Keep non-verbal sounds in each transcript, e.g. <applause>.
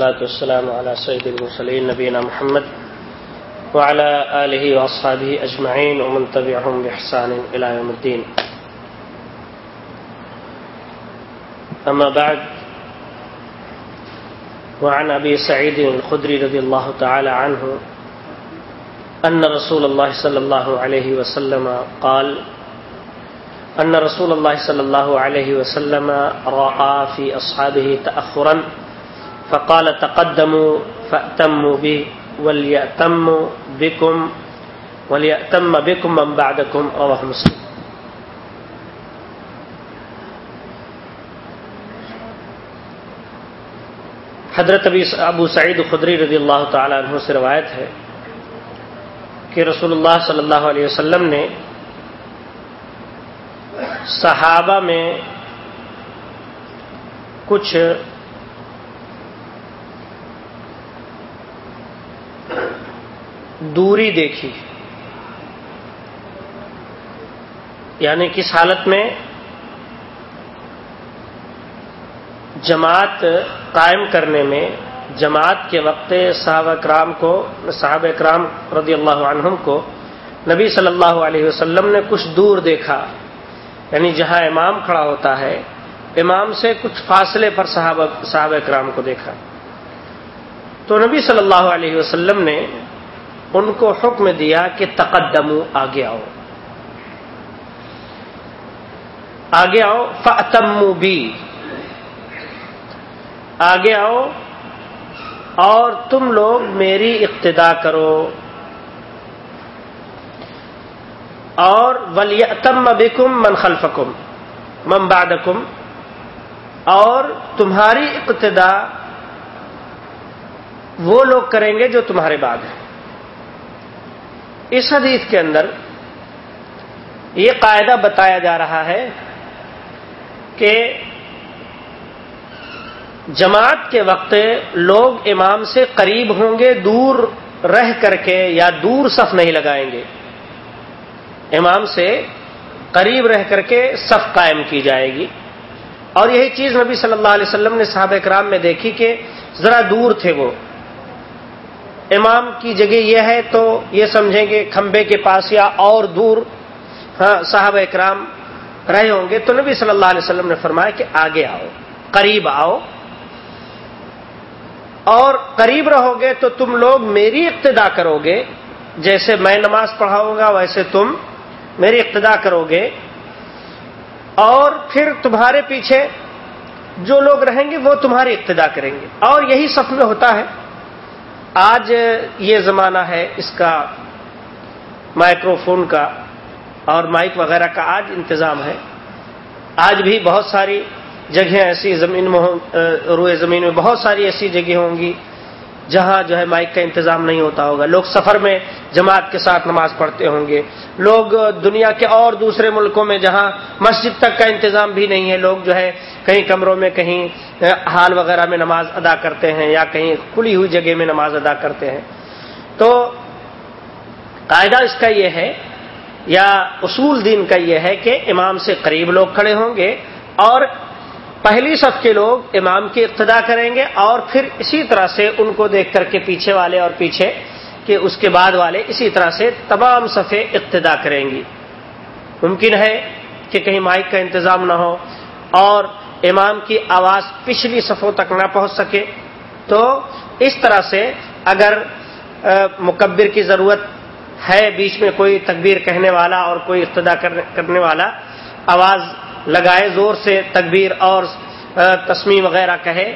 والصلاة والسلام على سيد المرسلين نبينا محمد وعلى آله وأصحابه أجمعين ومن تبعهم بإحسان إلى يوم الدين. أما بعد، وعن أبي سعيد الخدري رضي الله تعالى عنه أن رسول الله صلى الله عليه وسلم قال أن رسول الله صلى الله عليه وسلم رأى في أصحابه تأخرا فقال تقدموا فأتموا به وليأتم بكم وليأتم بكم من بعدكم، رواه مسلم. حضرت ابو سعید خدری رضی اللہ تعالی عنہ سے روایت ہے کہ رسول اللہ صلی اللہ علیہ وسلم نے صحابہ میں کچھ دوری دیکھی۔ یعنی کس حالت میں؟ جماعت قائم کرنے میں، جماعت کے وقت صحابہ کرام کو، صحابہ کرام رضی اللہ عنہم کو نبی صلی اللہ علیہ وسلم نے کچھ دور دیکھا۔ یعنی جہاں امام کھڑا ہوتا ہے، امام سے کچھ فاصلے پر صحابہ صحابہ کرام کو دیکھا۔ تو نبی صلی اللہ علیہ وسلم نے ان کو حکم دیا کہ تقدمو، آگے آؤ۔ آگے آؤ فتمو بھی آگے آؤ، اور تم لوگ میری اقتدا کرو۔ اور ولیتم بکم من خلفکم من بعدکم اور تمہاری اقتدا وہ لوگ کریں گے جو تمہارے بعد ہیں۔ اس حدیث کے اندر یہ قاعدہ بتایا جا رہا ہے کہ جماعت کے وقت لوگ امام سے قریب ہوں گے، دور رہ کر کے یا دور صف نہیں لگائیں گے۔ امام سے قریب رہ کر کے صف قائم کی جائے گی۔ اور یہی چیز نبی صلی اللہ علیہ وسلم نے صحابہ کرام میں دیکھی کہ ذرا دور تھے وہ۔ امام کی جگہ یہ ہے تو یہ سمجھیں گے کھمبے کے پاس یا اور دور ہاں صاحب اکرام رہے ہوں گے تو نبی صلی اللہ علیہ وسلم نے فرمایا کہ آگے آؤ، قریب آؤ۔ اور قریب رہو گے تو تم لوگ میری اقتدا کرو گے۔ جیسے میں نماز پڑھاؤں گا، ویسے تم میری اقتدا کرو گے۔ اور پھر تمہارے پیچھے جو لوگ رہیں گے وہ تمہاری اقتدا کریں گے۔ اور یہی سف میں ہوتا ہے۔ آج یہ زمانہ ہے اس کا مائکرو فون کا اور مائک وغیرہ کا آج انتظام ہے۔ آج بھی بہت ساری جگہیں ایسی زمین میں روئے زمین میں بہت ساری ایسی جگہیں ہوں گی جہاں جو ہے مائک کا انتظام نہیں ہوتا ہوگا۔ لوگ سفر میں جماعت کے ساتھ نماز پڑھتے ہوں گے۔ لوگ دنیا کے اور دوسرے ملکوں میں جہاں مسجد تک کا انتظام بھی نہیں ہے، لوگ جو ہے کہیں کمروں میں کہیں حال وغیرہ میں نماز ادا کرتے ہیں یا کہیں کھلی ہوئی جگہ میں نماز ادا کرتے ہیں۔ تو قاعدہ اس کا یہ ہے یا اصول دین کا یہ ہے کہ امام سے قریب لوگ کھڑے ہوں گے اور پہلی صف کے لوگ امام کی ابتدا کریں گے اور پھر اسی طرح سے ان کو دیکھ کر کے پیچھے والے اور پیچھے کہ اس کے بعد والے اسی طرح سے تمام صفے ابتدا کریں گی۔ ممکن ہے کہ کہیں مائک کا انتظام نہ ہو اور امام کی آواز پچھلی صفوں تک نہ پہنچ سکے تو اس طرح سے اگر مکبر کی ضرورت ہے بیچ میں کوئی تکبیر کہنے والا اور کوئی ابتدا کرنے والا، آواز لگائے زور سے تکبیر اور تسمی وغیرہ کہے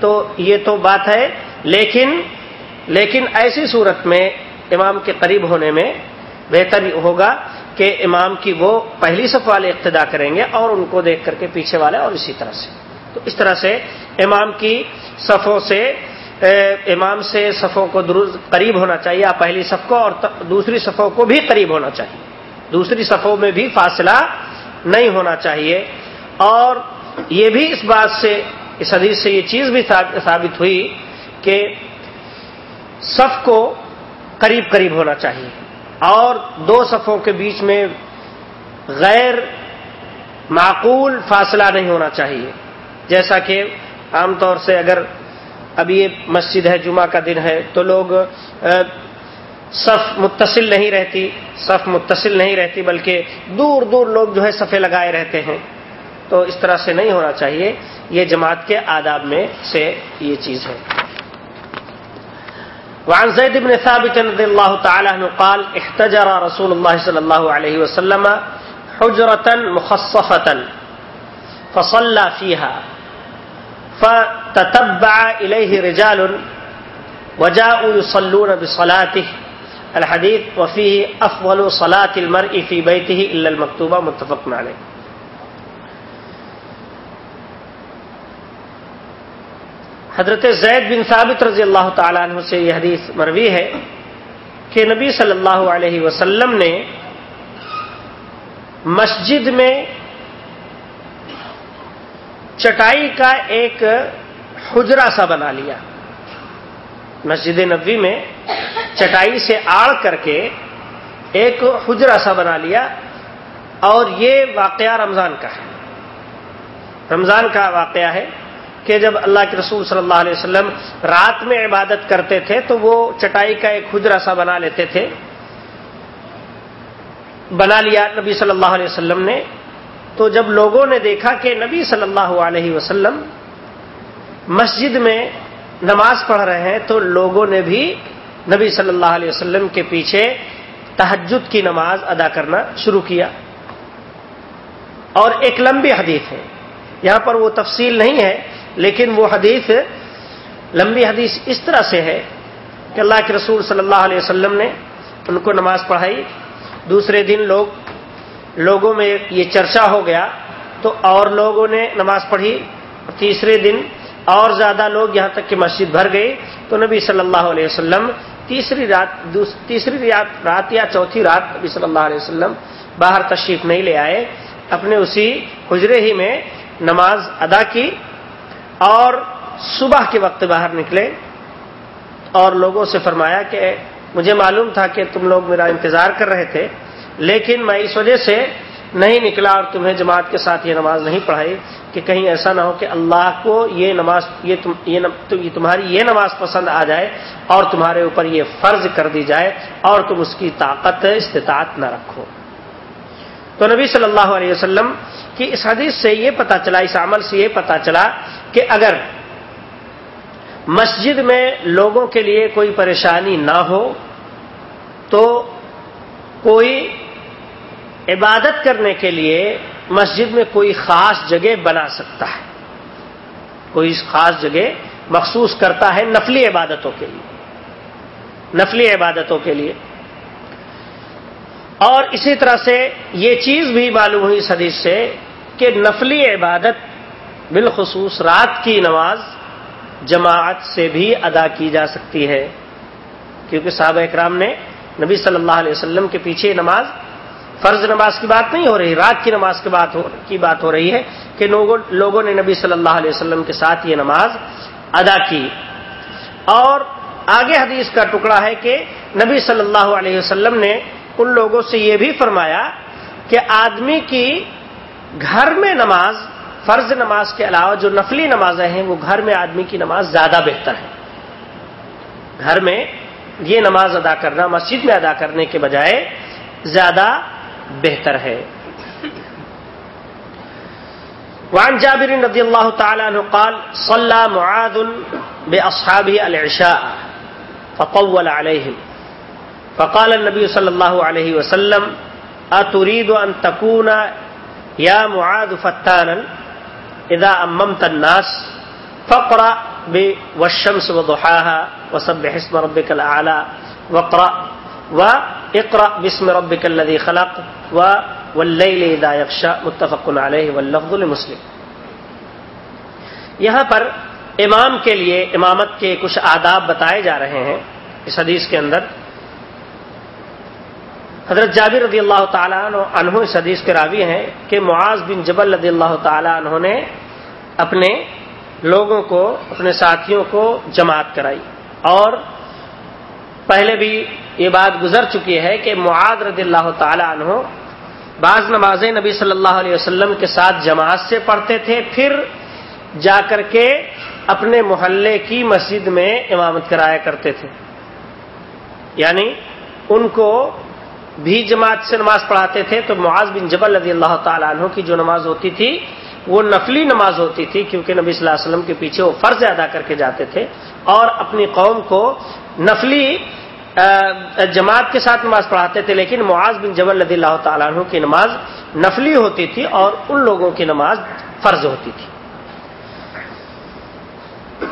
تو یہ تو بات ہے۔ لیکن لیکن ایسی صورت میں امام کے قریب ہونے میں بہتر ہوگا۔ کہ امام کی وہ پہلی صف والے ابتدا کریں گے اور ان کو دیکھ کر کے پیچھے والے اور اسی طرح سے۔ تو اس طرح سے امام کی صفوں سے امام سے صفوں کو درست قریب ہونا چاہیے پہلی صف کو اور دوسری صفوں کو بھی قریب ہونا چاہیے۔ دوسری صفوں میں بھی فاصلہ نہیں ہونا چاہیے۔ اور یہ بھی اس بات سے، اس حدیث سے یہ چیز بھی ثابت ہوئی کہ صف کو قریب قریب ہونا چاہیے۔ اور دو صفوں کے بیچ میں غیر معقول فاصلہ نہیں ہونا چاہیے۔ جیسا کہ عام طور سے اگر ابھی یہ مسجد ہے، جمعہ کا دن ہے، تو لوگ صف متصل نہیں رہتی، صف متصل نہیں رہتی، بلکہ دور دور لوگ جو ہے صفے لگائے رہتے ہیں۔ تو اس طرح سے نہیں ہونا چاہیے۔ یہ جماعت کے آداب میں سے یہ چیز ہے۔ وعن زید بن ثابت رضی اللہ تعالی عنہ قال، احتجر رسول اللہ صلی اللہ علیہ وسلم حجرتا مخصفتا فصلى فيها، فتتبع إليه رجال وجاءوا يصلون بصلاته. الحديث، وفيه أفضل صلاة المرء في بيته إلا المكتوبة، متفق عليه. حضرت زید بن ثابت رضی اللہ تعالیٰ عنہ سے یہ حدیث مروی ہے کہ نبی صلی اللہ علیہ وسلم نے مسجد میں چٹائی کا ایک حجرا سا بنا لیا۔ مسجد نبی میں چٹائی سے آڑ کر کے ایک حجرا سا بنا لیا اور یہ واقعہ رمضان کا ہے۔ رمضان کا واقعہ ہے۔ کہ جب اللہ کے رسول صلی اللہ علیہ وسلم رات میں عبادت کرتے تھے تو وہ چٹائی کا ایک حجرا سا بنا لیتے تھے۔ بنا لیا نبی صلی اللہ علیہ وسلم نے۔ تو جب لوگوں نے دیکھا کہ نبی صلی اللہ علیہ وسلم مسجد میں نماز پڑھ رہے ہیں تو لوگوں نے بھی نبی صلی اللہ علیہ وسلم کے پیچھے تحجد کی نماز ادا کرنا شروع کیا۔ اور ایک لمبی حدیث ہے۔ یہاں پر وہ تفصیل نہیں ہے لیکن وہ حدیث لمبی حدیث اس طرح سے ہے کہ اللہ کے رسول صلی اللہ علیہ وسلم نے ان کو نماز پڑھائی۔ دوسرے دن لوگ لوگوں میں یہ چرچا ہو گیا تو اور لوگوں نے نماز پڑھی۔ تیسرے دن اور زیادہ لوگ یہاں تک کہ مسجد بھر گئے۔ تو نبی صلی اللہ علیہ وسلم تیسری رات تیسری رات یا چوتھی رات نبی صلی اللہ علیہ وسلم باہر تشریف نہیں لے آئے۔ اپنے اسی حجرے ہی میں نماز ادا کی۔ اور صبح کے وقت باہر نکلے اور لوگوں سے فرمایا کہ مجھے معلوم تھا کہ تم لوگ میرا انتظار کر رہے تھے، لیکن میں اس وجہ سے نہیں نکلا اور تمہیں جماعت کے ساتھ یہ نماز نہیں پڑھائی کہ کہیں ایسا نہ ہو کہ اللہ کو یہ نماز، یہ تم، یہ تمہاری یہ نماز پسند آ جائے اور تمہارے اوپر یہ فرض کر دی جائے اور تم اس کی طاقت استطاعت نہ رکھو۔ تو نبی صلی اللہ علیہ وسلم کی اس حدیث سے یہ پتا چلا، اس عمل سے یہ پتا چلا کہ اگر مسجد میں لوگوں کے لیے کوئی پریشانی نہ ہو تو کوئی عبادت کرنے کے لیے مسجد میں کوئی خاص جگہ بنا سکتا ہے۔ کوئی خاص جگہ مخصوص کرتا ہے نفلی عبادتوں کے لیے۔ نفلی عبادتوں کے لیے۔ اور اسی طرح سے یہ چیز بھی معلوم ہوئی حدیث سے کہ نفلی عبادت بالخصوص رات کی نماز جماعت سے بھی ادا کی جا سکتی ہے۔ کیونکہ صحابہ اکرام نے نبی صلی اللہ علیہ وسلم کے پیچھے نماز، فرض نماز کی بات نہیں ہو رہی، رات کی نماز کی بات ہو کی بات ہو رہی ہے کہ لوگوں نے نبی صلی اللہ علیہ وسلم کے ساتھ یہ نماز ادا کی۔ اور آگے حدیث کا ٹکڑا ہے کہ نبی صلی اللہ علیہ وسلم نے ان لوگوں سے یہ بھی فرمایا کہ آدمی کی گھر میں نماز فرض نماز کے علاوہ جو نفلی نمازیں ہیں، وہ گھر میں آدمی کی نماز زیادہ بہتر ہے۔ گھر میں یہ نماز ادا کرنا، مسجد میں ادا کرنے کے بجائے زیادہ بہتر ہے۔ وعن جابر رضی اللہ تعالی عنہ قال صلى معاذ باصحابه العشاء فطول عليهم فقال النبي صلى الله عليه وسلم اتريد ان تكون يا معاذ فتانا؟ اذا اممت الناس فقرا والشمس وضحاها وسبح اسم ربك الاعلى واقرا واقرا باسم ربك الذي خلق والليل اذا يغشى متفق عليه واللفظ لمسلم یہاں پر امام کے لیے امامت کے کچھ آداب بتائے جا رہے ہیں اس حدیث کے اندر حضرت جابر رضی اللہ تعالیٰ عنہ اس حدیث کے راوی ہیں کہ معاذ بن جبل رضی اللہ تعالیٰ عنہ نے اپنے لوگوں کو، اپنے ساتھیوں کو جماعت کرائی۔ اور پہلے بھی یہ بات گزر چکی ہے کہ معاد رضی اللہ تعالی عنہ بعض نمازیں نبی صلی اللہ علیہ وسلم کے ساتھ جماعت سے پڑھتے تھے، پھر جا کر کے اپنے محلے کی مسجد میں امامت کرایا کرتے تھے۔ یعنی ان کو بھی جماعت سے نماز پڑھاتے تھے تو معاذ بن جبل رضی اللہ تعالیٰ عنہ کی جو نماز ہوتی تھی، وہ نفلی نماز ہوتی تھی کیونکہ نبی صلی اللہ علیہ وسلم کے پیچھے وہ فرض ادا کر کے جاتے تھے اور اپنی قوم کو نفلی جماعت کے ساتھ نماز پڑھاتے تھے، لیکن معاذ بن جبل رضی اللہ تعالیٰ عنہ کی نماز نفلی ہوتی تھی اور ان لوگوں کی نماز فرض ہوتی تھی۔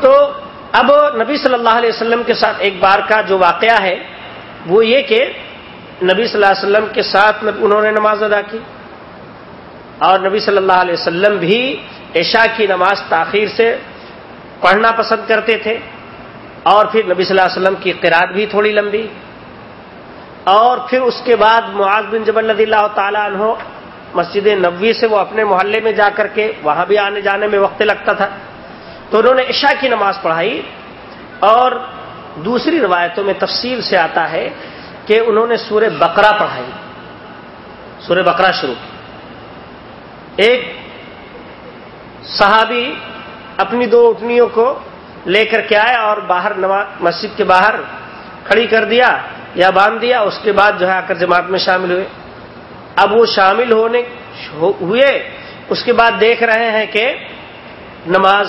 تو اب نبی صلی اللہ علیہ وسلم کے ساتھ ایک بار کا جو واقعہ ہے، وہ یہ کہ نبی صلی اللہ علیہ وسلم کے ساتھ انہوں نے نماز ادا کی اور نبی صلی اللہ علیہ وسلم بھی عشاء کی نماز تاخیر سے پڑھنا پسند کرتے تھے اور پھر نبی صلی اللہ علیہ وسلم کی قرآد بھی تھوڑی لمبی اور پھر اس کے بعد معاذ بن جبل رضی اللہ تعالیٰ عنہ مسجد نبوی سے وہ اپنے محلے میں جا کر کے وہاں بھی آنے جانے میں وقت لگتا تھا تو انہوں نے عشاء کی نماز پڑھائی اور دوسری روایتوں میں تفصیل سے آتا ہے کہ انہوں نے سورہ بقرہ پڑھائی۔ سورہ بقرہ شروع کی۔ ایک صحابی اپنی دو اٹھنیوں کو لے کر کے آئے اور باہر مسجد کے باہر کھڑی کر دیا یا باندھ دیا، اس کے بعد جو ہے آ کر جماعت میں شامل ہوئے۔ اب وہ شامل ہونے ہوئے۔ اس کے بعد دیکھ رہے ہیں کہ نماز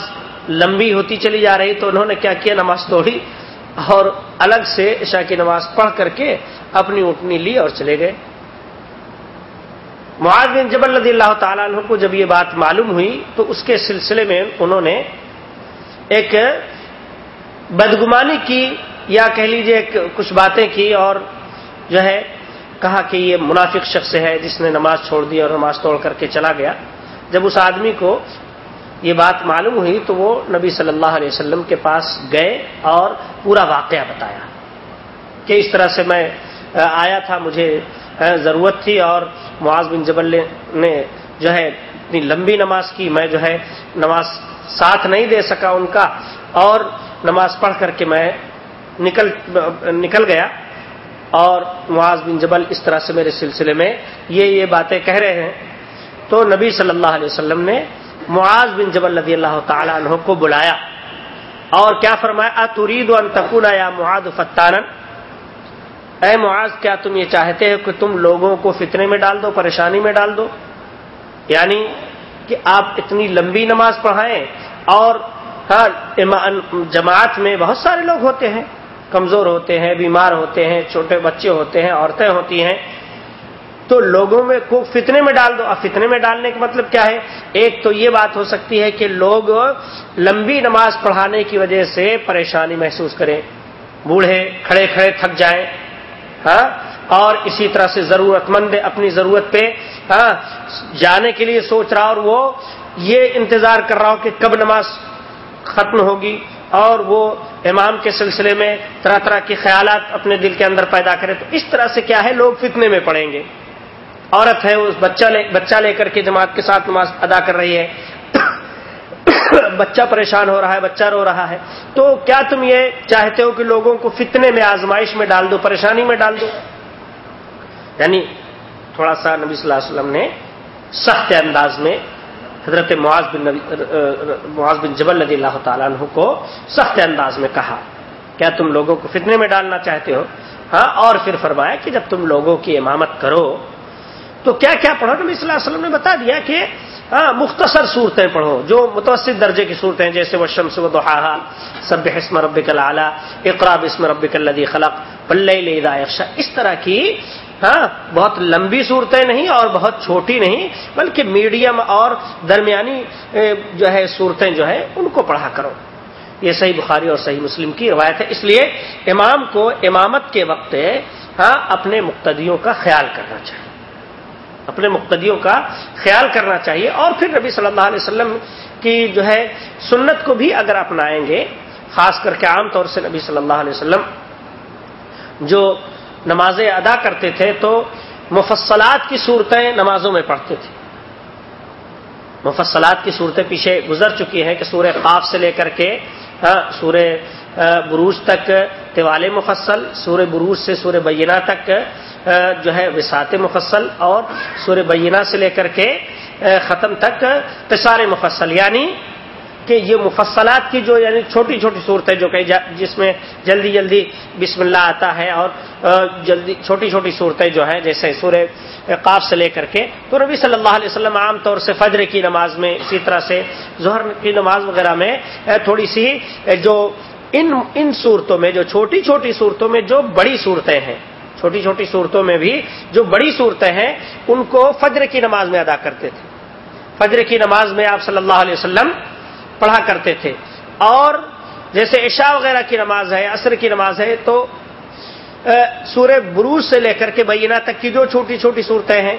لمبی ہوتی چلی جا رہی تو انہوں نے کیا کیا؟ نماز توڑی۔ اور الگ سے عشاء کی نماز پڑھ کر کے اپنی اٹھنی لی اور چلے گئے۔ معاذ بن جبل رضی اللہ تعالیٰ عنہ کو جب یہ بات معلوم ہوئی تو اس کے سلسلے میں انہوں نے ایک بدگمانی کی یا کہہ لیجیے کچھ باتیں کی اور جو ہے کہا کہ یہ منافق شخص ہے جس نے نماز چھوڑ دی اور نماز توڑ کر کے چلا گیا۔ جب اس آدمی کو یہ بات معلوم ہوئی تو وہ نبی صلی اللہ علیہ وسلم کے پاس گئے اور پورا واقعہ بتایا کہ اس طرح سے میں آیا تھا، مجھے ضرورت تھی اور معاذ بن جبل نے جو ہے اتنی لمبی نماز کی، میں جو ہے نماز ساتھ نہیں دے سکا ان کا اور نماز پڑھ کر کے میں نکل نکل گیا اور معاذ بن جبل اس طرح سے میرے سلسلے میں یہ یہ باتیں کہہ رہے ہیں۔ تو نبی صلی اللہ علیہ وسلم نے معاذ بن جبل رضی اللہ تعالی عنہ کو بلایا اور کیا فرمایا ترید ان تکونا یا معاذ فتان اے معاذ، کیا تم یہ چاہتے ہو کہ تم لوگوں کو فتنے میں ڈال دو، پریشانی میں ڈال دو؟ یعنی کہ آپ اتنی لمبی نماز پڑھائیں اور ہاں جماعت میں بہت سارے لوگ ہوتے ہیں، کمزور ہوتے ہیں، بیمار ہوتے ہیں، چھوٹے بچے ہوتے ہیں، عورتیں ہوتی ہیں تو لوگوں میں کو فتنے میں ڈال دو. اب فتنے میں ڈالنے کا مطلب کیا ہے؟ ایک تو یہ بات ہو سکتی ہے کہ لوگ لمبی نماز پڑھانے کی وجہ سے پریشانی محسوس کریں. بوڑھے کھڑے کھڑے تھک جائیں. ہاں؟ اور اسی طرح سے ضرورت مند اپنی ضرورت پہ ہاں جانے کے لیے سوچ رہا اور وہ یہ انتظار کر رہا ہو کہ کب نماز ختم ہوگی اور وہ امام کے سلسلے میں طرح طرح کے خیالات اپنے دل کے اندر پیدا کرے تو اس طرح سے کیا ہے؟ لوگ فتنے میں پڑیں گے۔ عورت ہے، اس بچہ لے بچہ لے کر کے جماعت کے ساتھ نماز ادا کر رہی ہے۔ <coughs> بچہ پریشان ہو رہا ہے، بچہ رو رہا ہے۔ تو کیا تم یہ چاہتے ہو کہ لوگوں کو فتنے میں، آزمائش میں ڈال دو، پریشانی میں ڈال دو؟ یعنی تھوڑا سا نبی صلی اللہ علیہ وسلم نے سخت انداز میں حضرت معاذ بن معاذ بن جبل رضی اللہ تعالیٰ عنہ کو سخت انداز میں کہا۔ کیا تم لوگوں کو فتنے میں ڈالنا چاہتے ہو؟ ہاں اور پھر فرمایا کہ جب تم لوگوں کی امامت کرو تو کیا کیا پڑھو نبی صلی اللہ علیہ وسلم نے بتا دیا کہ مختصر صورتیں پڑھو، جو متوسط درجے کی صورتیں جیسے وہ شمس و دوحا سب حسم رب اعلیٰ اقراب اسم رب الدی خلق پلّا اس طرح کی ہاں بہت لمبی صورتیں نہیں اور بہت چھوٹی نہیں، بلکہ میڈیم اور درمیانی جو ہے، صورتیں جو ہے ان کو پڑھا کرو۔ یہ صحیح بخاری اور صحیح مسلم کی روایت ہے۔ اس لیے امام کو امامت کے وقت ہاں اپنے مقتدیوں کا خیال کرنا چاہیے۔ اپنے مقتدیوں کا خیال کرنا چاہیے اور پھر نبی صلی اللہ علیہ وسلم کی جو ہے سنت کو بھی اگر اپنائیں گے، خاص کر کے عام طور سے نبی صلی اللہ علیہ وسلم جو نمازیں ادا کرتے تھے تو مفصلات کی صورتیں نمازوں میں پڑھتے تھے۔ مفصلات کی صورتیں پیچھے گزر چکی ہیں کہ سورہ قاف سے لے کر کے سورہ بروج تک طوال مفصل، سورہ بروج سے سورہ بینہ تک جو ہے وسعت مفصل اور سورہ بینہ سے لے کر کے ختم تک قصار مفصل یعنی کہ یہ مفصلات کی جو یعنی چھوٹی چھوٹی صورتیں جو کہ جس میں جلدی جلدی بسم اللہ آتا ہے اور جلدی چھوٹی چھوٹی صورتیں جو ہیں، جیسے سورہ قاف سے لے کر کے، تو نبی صلی اللہ علیہ وسلم عام طور سے فجر کی نماز میں اسی طرح سے، ظہر کی نماز وغیرہ میں تھوڑی سی جو ان ان صورتوں میں، جو چھوٹی چھوٹی صورتوں میں جو بڑی صورتیں ہیں چھوٹی چھوٹی صورتوں میں بھی جو بڑی صورتیں ہیں، ان کو فجر کی نماز میں ادا کرتے تھے۔ فجر کی نماز میں آپ صلی اللہ علیہ وسلم پڑھا کرتے تھے۔ اور جیسے عشاء وغیرہ کی نماز ہے، عصر کی نماز ہے، تو سورہ بروج سے لے کر کے بینہ تک کی جو چھوٹی چھوٹی صورتیں ہیں،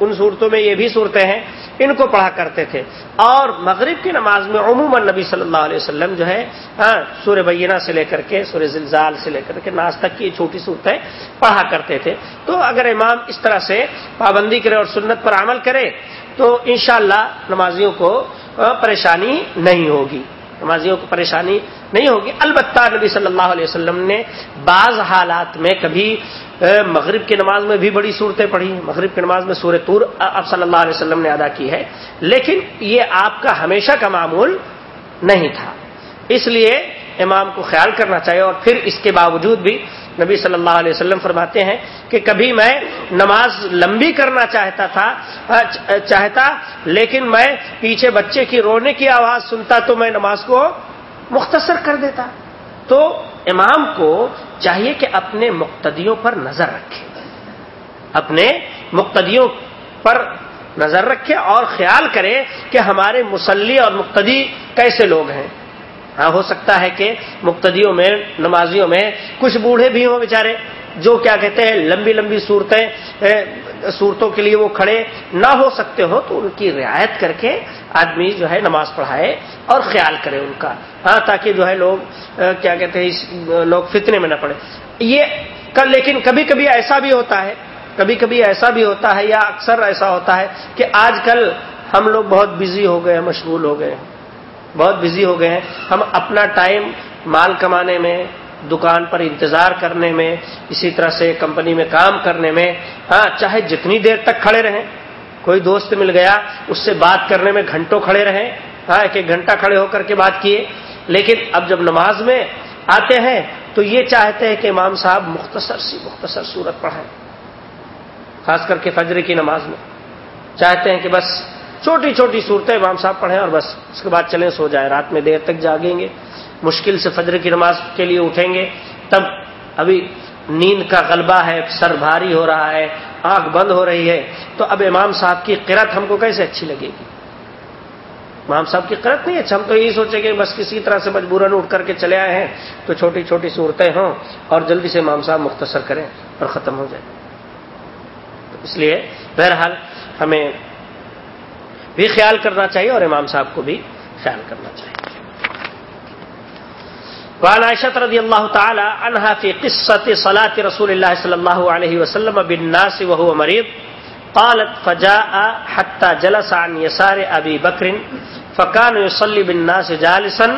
ان صورتوں میں یہ بھی صورتیں ہیں۔ ان کو پڑھا کرتے تھے۔ اور مغرب کی نماز میں عموماً نبی صلی اللہ علیہ وسلم جو ہے ہاں سورہ بینہ سے لے کر کے سورہ زلزال سے لے کر کے ناز تک کی چھوٹی صورتیں پڑھا کرتے تھے۔ تو اگر امام اس طرح سے پابندی کرے اور سنت پر عمل کرے، تو انشاءاللہ نمازیوں کو پریشانی نہیں ہوگی۔ نمازیوں کو پریشانی نہیں ہوگی۔ البتہ نبی صلی اللہ علیہ وسلم نے بعض حالات میں کبھی مغرب کی نماز میں بھی بڑی صورتیں پڑھی۔ مغرب کی نماز میں سورہ تور اب صلی اللہ علیہ وسلم نے ادا کی ہے۔ لیکن یہ آپ کا ہمیشہ کا معمول نہیں تھا۔ اس لیے امام کو خیال کرنا چاہیے اور پھر اس کے باوجود بھی نبی صلی اللہ علیہ وسلم فرماتے ہیں کہ کبھی میں نماز لمبی کرنا چاہتا تھا، چاہتا، لیکن میں پیچھے بچے کی رونے کی آواز سنتا تو میں نماز کو مختصر کر دیتا۔ تو امام کو چاہیے کہ اپنے مقتدیوں پر نظر رکھے۔ اپنے مقتدیوں پر نظر رکھے اور خیال کرے کہ ہمارے مسلی اور مقتدی کیسے لوگ ہیں۔ ہاں ہو سکتا ہے کہ مقتدیوں میں، نمازیوں میں کچھ بوڑھے بھی ہوں بیچارے، جو کیا کہتے ہیں، لمبی لمبی صورتیں صورتوں کے لیے وہ کھڑے نہ ہو سکتے ہو، تو ان کی رعایت کر کے آدمی جو ہے نماز پڑھائے اور خیال کرے ان کا ہاں تاکہ جو ہے لوگ کیا کہتے ہیں لوگ فتنے میں نہ پڑے۔ یہ کل لیکن کبھی کبھی ایسا بھی ہوتا ہے، کبھی کبھی ایسا بھی ہوتا ہے یا اکثر ایسا ہوتا ہے کہ آج کل ہم لوگ بہت بزی ہو گئے ہیں، مشغول ہو گئے ہیں۔ بہت بزی ہو گئے ہیں۔ ہم اپنا ٹائم مال کمانے میں، دکان پر انتظار کرنے میں، اسی طرح سے کمپنی میں کام کرنے میں ہاں چاہے جتنی دیر تک کھڑے رہیں۔ کوئی دوست مل گیا، اس سے بات کرنے میں گھنٹوں کھڑے رہیں۔ ہاں ایک ایک گھنٹہ کھڑے ہو کر کے بات کیے۔ لیکن اب جب نماز میں آتے ہیں، تو یہ چاہتے ہیں کہ امام صاحب مختصر سی مختصر صورت پڑھائیں، خاص کر کے فجر کی نماز میں۔ چاہتے ہیں کہ بس چھوٹی چھوٹی صورتیں امام صاحب پڑھیں اور بس اس کے بعد چلیں، سو جائیں۔ رات میں دیر تک جاگیں گے۔ مشکل سے فجر کی نماز کے لیے اٹھیں گے۔ تب ابھی نیند کا غلبہ ہے، سر بھاری ہو رہا ہے، آنکھ بند ہو رہی ہے۔ تو اب امام صاحب کی قرت ہم کو کیسے اچھی لگے گی؟ امام صاحب کی قرت نہیں اچھا ہم تو یہی سوچیں گے بس کسی طرح سے مجبوراً اٹھ کر کے چلے آئے ہیں۔ تو چھوٹی چھوٹی صورتیں ہوں اور جلدی سے امام صاحب مختصر کریں اور ختم ہو جائے۔ تو اس لیے بہرحال ہمیں بھی خیال کرنا چاہیے اور امام صاحب کو بھی خیال کرنا چاہیے۔ وعن عائشة رضي الله تعالى عنها في قصة صلاة رسول الله صلى الله عليه وسلم بالناس وهو مريض قالت فجاء حتى جلس عن يسار أبي بكر فكان يصلي بالناس جالسا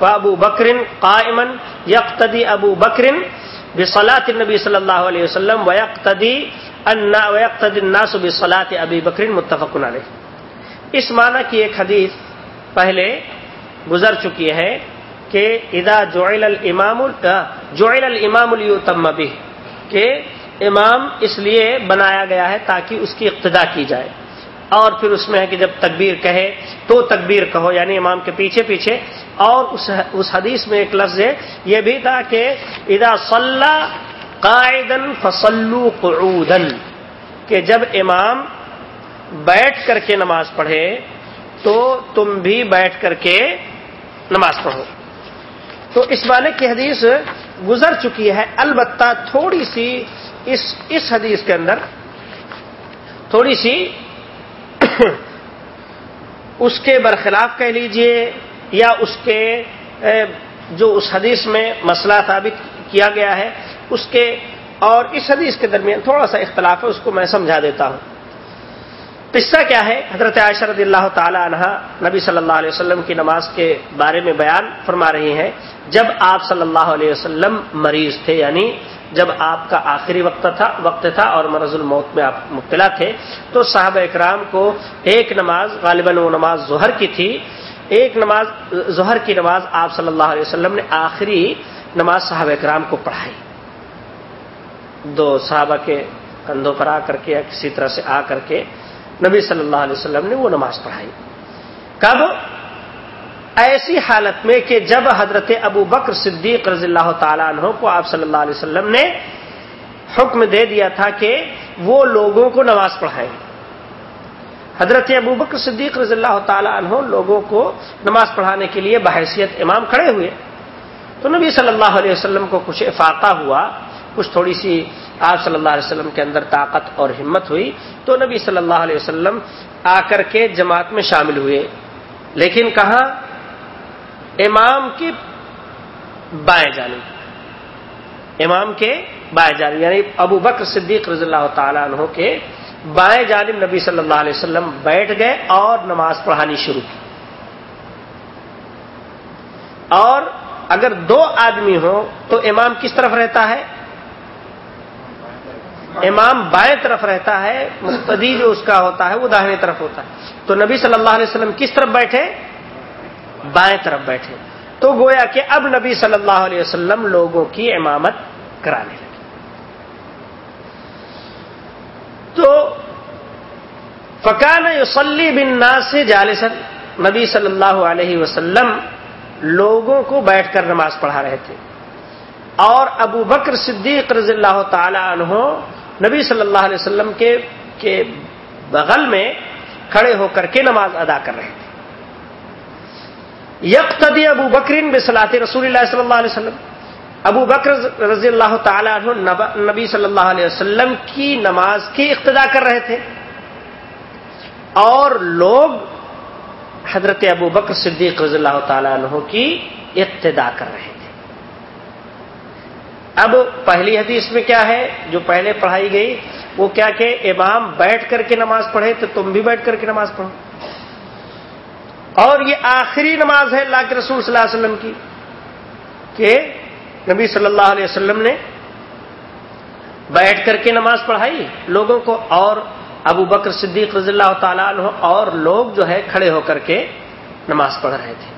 وأبو بكر قائما يقتدي أبو بكر بصلاة النبي صلى الله عليه وسلم ويقتدي ويقتدي الناس بصلاة أبي بكر متفق عليه اس معنی کی ایک حدیث پہلے گزر چکی ہے کہ ادا جوئل الامام جوئل الامام التم بھی کہ امام اس لیے بنایا گیا ہے تاکہ اس کی اقتدا کی جائے۔ اور پھر اس میں ہے کہ جب تکبیر کہے تو تکبیر کہو یعنی امام کے پیچھے پیچھے۔ اور اس حدیث میں ایک لفظ ہے، یہ بھی تھا کہ ادا صلاح قائدن فصلو قعودن کہ جب امام بیٹھ کر کے نماز پڑھے تو تم بھی بیٹھ کر کے نماز پڑھو۔ تو اس معنی کی حدیث گزر چکی ہے۔ البتہ تھوڑی سی اس اس حدیث کے اندر تھوڑی سی <coughs> اس کے برخلاف کہہ لیجیے یا اس کے جو اس حدیث میں مسئلہ ثابت کیا گیا ہے، اس کے اور اس حدیث کے درمیان تھوڑا سا اختلاف ہے، اس کو میں سمجھا دیتا ہوں۔ قصہ کیا ہے؟ حضرت عائشہ رضی اللہ تعالی عنہ نبی صلی اللہ علیہ وسلم کی نماز کے بارے میں بیان فرما رہی ہیں۔ جب آپ صلی اللہ علیہ وسلم مریض تھے یعنی جب آپ کا آخری وقت تھا وقت تھا اور مرض الموت میں آپ مبتلا تھے، تو صاحب اکرام کو ایک نماز، غالباً وہ نماز ظہر کی تھی، ایک نماز ظہر کی نماز آپ صلی اللہ علیہ وسلم نے آخری نماز صحابہ کرام کو پڑھائی۔ دو صحابہ کے کندھوں پر آ کر کے یا کسی طرح سے آ کر کے نبی صلی اللہ علیہ وسلم نے وہ نماز پڑھائی۔ کب؟ ایسی حالت میں کہ جب حضرت ابو بکر صدیق رضی اللہ تعالیٰ عنہ کو آپ صلی اللہ علیہ وسلم نے حکم دے دیا تھا کہ وہ لوگوں کو نماز پڑھائیں۔ حضرت ابو بکر صدیق رضی اللہ تعالیٰ عنہ لوگوں کو نماز پڑھانے کے لیے بحیثیت امام کھڑے ہوئے۔ تو نبی صلی اللہ علیہ وسلم کو کچھ افاقہ ہوا۔ کچھ تھوڑی سی آپ صلی اللہ علیہ وسلم کے اندر طاقت اور ہمت ہوئی تو نبی صلی اللہ علیہ وسلم آ کر کے جماعت میں شامل ہوئے۔ لیکن کہاں؟ امام کی بائیں جانب۔ امام کے بائیں جانب یعنی ابو بکر صدیق رضی اللہ تعالیٰ عنہ کے بائیں جانب نبی صلی اللہ علیہ وسلم بیٹھ گئے اور نماز پڑھانی شروع کی۔ اور اگر دو آدمی ہوں تو امام کس طرف رہتا ہے؟ امام بائیں طرف رہتا ہے، مقتدی جو اس کا ہوتا ہے، وہ داہنی طرف ہوتا ہے۔ تو نبی صلی اللہ علیہ وسلم کس طرف بیٹھے؟ بائیں طرف بیٹھے۔ تو گویا کہ اب نبی صلی اللہ علیہ وسلم لوگوں کی امامت کرانے لگے۔ تو فقان یوسلی بن نا سے جالسن نبی صلی اللہ علیہ وسلم لوگوں کو بیٹھ کر نماز پڑھا رہے تھے۔ اور ابو بکر صدیق رضی اللہ تعالی عنہ نبی صلی اللہ علیہ وسلم کے کے بغل میں کھڑے ہو کر کے نماز ادا کر رہے تھے۔ یکتدی ابو بکرین بسلاط رسول اللہ صلی اللہ علیہ وسلم۔ ابو بکر رضی اللہ تعالی عنہ نبی صلی اللہ علیہ وسلم کی نماز کی اقتدا کر رہے تھے۔ اور لوگ حضرت ابو بکر صدیق رضی اللہ تعالی عنہ کی ابتدا کر رہے تھے۔ اب پہلی حدیث میں کیا ہے؟ جو پہلے پڑھائی گئی، وہ کیا کہ امام بیٹھ کر کے نماز پڑھے تو تم بھی بیٹھ کر کے نماز پڑھو۔ اور یہ آخری نماز ہے اللہ کے رسول صلی اللہ علیہ وسلم کی، کہ نبی صلی اللہ علیہ وسلم نے بیٹھ کر کے نماز پڑھائی۔ لوگوں کو اور ابو بکر صدیق رضی اللہ تعالیٰ عنہ اور لوگ جو ہے کھڑے ہو کر کے نماز پڑھ رہے تھے۔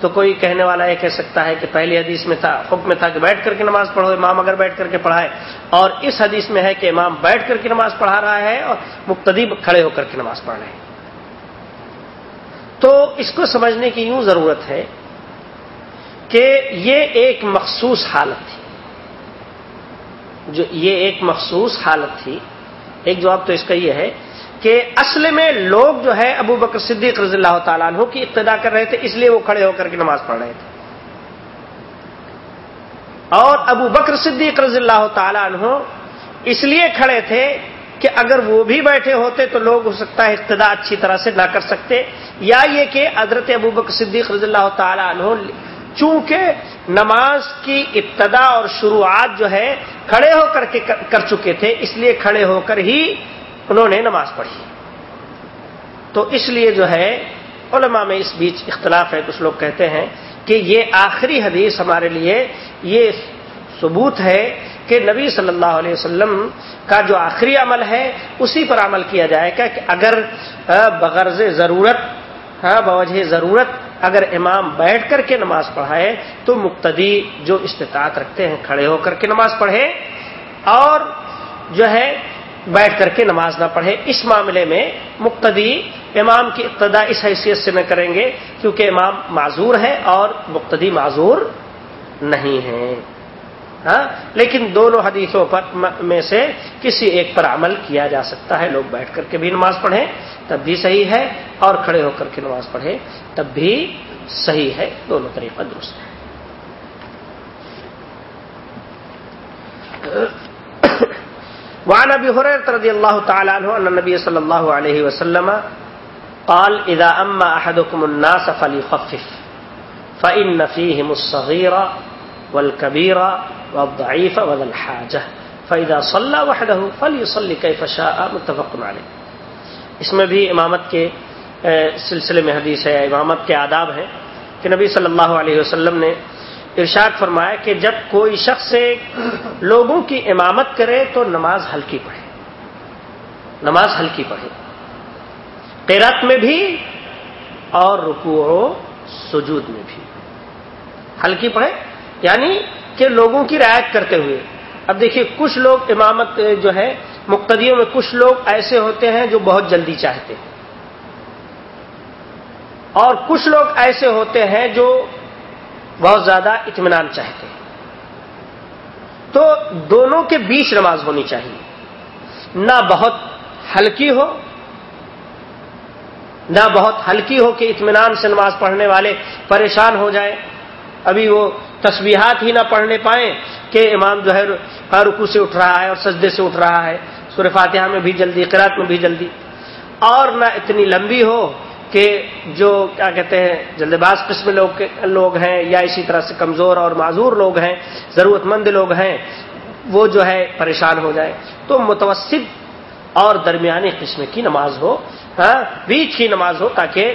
تو کوئی کہنے والا یہ کہہ سکتا ہے کہ پہلی حدیث میں تھا، حکم میں تھا کہ بیٹھ کر کے نماز پڑھو، امام اگر بیٹھ کر کے پڑھائے، اور اس حدیث میں ہے کہ امام بیٹھ کر کے نماز پڑھا رہا ہے اور مقتدیب کھڑے ہو کر کے نماز پڑھ رہے ہیں۔ تو اس کو سمجھنے کی یوں ضرورت ہے کہ یہ ایک مخصوص حالت تھی۔ جو یہ ایک مخصوص حالت تھی ایک جواب تو اس کا یہ ہے کہ اصل میں لوگ جو ہے ابو بکر صدیق رضی اللہ تعالیٰ عنہ کی ابتدا کر رہے تھے، اس لیے وہ کھڑے ہو کر کے نماز پڑھ رہے تھے۔ اور ابو بکر صدیق رضی اللہ تعالیٰ عنہ اس لیے کھڑے تھے کہ اگر وہ بھی بیٹھے ہوتے تو لوگ ہو سکتا ہے ابتدا اچھی طرح سے نہ کر سکتے۔ یا یہ کہ حضرت ابو بکر صدیق رضی اللہ تعالیٰ عنہ چونکہ نماز کی ابتدا اور شروعات جو ہے کھڑے ہو کر کے کر چکے تھے، اس لیے کھڑے ہو کر ہی انہوں نے نماز پڑھی۔ تو اس لیے جو ہے علماء میں اس بیچ اختلاف ہے، کچھ لوگ کہتے ہیں کہ یہ آخری حدیث ہمارے لیے یہ ثبوت ہے کہ نبی صلی اللہ علیہ وسلم کا جو آخری عمل ہے، اسی پر عمل کیا جائے گا کہ اگر بغرض ضرورت ہاں بوجہ ضرورت اگر امام بیٹھ کر کے نماز پڑھائے تو مقتدی جو استطاعت رکھتے ہیں، کھڑے ہو کر کے نماز پڑھے اور جو ہے بیٹھ کر کے نماز نہ پڑھے، اس معاملے میں مقتدی امام کی ابتدا اس حیثیت سے نہ کریں گے کیونکہ امام معذور ہے اور مقتدی معذور نہیں ہے ہاں؟ لیکن دونوں حدیثوں پر میں سے کسی ایک پر عمل کیا جا سکتا ہے۔ لوگ بیٹھ کر کے بھی نماز پڑھیں، تب بھی صحیح ہے، اور کھڑے ہو کر کے نماز پڑھیں، تب بھی صحیح ہے۔ دونوں طریقہ درست ہے وعن ابي هريره رضي الله تعالى عنه ان النبي صلى الله عليه وسلم قال، اذا اما احدكم الناس فليخفف فان فيهم الصغير والكبير والضعيف وذا الحاجه فاذا صلى وحده فليصلي كيف شاء، متفق عليه. اس میں بھی امامت کے سلسلے میں حدیث ہے، امامت کے آداب ہیں کہ نبی صلی اللہ علیہ وسلم نے ارشاد فرمایا کہ جب کوئی شخص لوگوں کی امامت کرے تو نماز ہلکی پڑھے۔ نماز ہلکی پڑھے۔ قیرت میں بھی اور رکوع و سجود میں بھی۔ ہلکی پڑھے یعنی کہ لوگوں کی رعایت کرتے ہوئے۔ اب دیکھیے، کچھ لوگ امامت جو ہے، مقتدیوں میں کچھ لوگ ایسے ہوتے ہیں جو بہت جلدی چاہتے ہیں۔ اور کچھ لوگ ایسے ہوتے ہیں جو بہت زیادہ اطمینان چاہتے ہیں۔ تو دونوں کے بیچ نماز ہونی چاہیے۔ نہ بہت ہلکی ہو، نہ بہت ہلکی ہو کہ اطمینان سے نماز پڑھنے والے پریشان ہو جائے ابھی وہ تسبیحات ہی نہ پڑھنے پائیں کہ امام جو ہے رکو سے اٹھ رہا ہے اور سجدے سے اٹھ رہا ہے۔ سور فاتحہ میں بھی جلدی قرات میں بھی جلدی۔ اور نہ اتنی لمبی ہو کہ جو کیا کہتے ہیں، جلد باز قسم لوگ لوگ ہیں یا اسی طرح سے کمزور اور معذور لوگ ہیں، ضرورت مند لوگ ہیں، وہ جو ہے پریشان ہو جائے تو متوسط اور درمیانی قسم کی نماز ہو ہاں بیچ کی نماز ہو تاکہ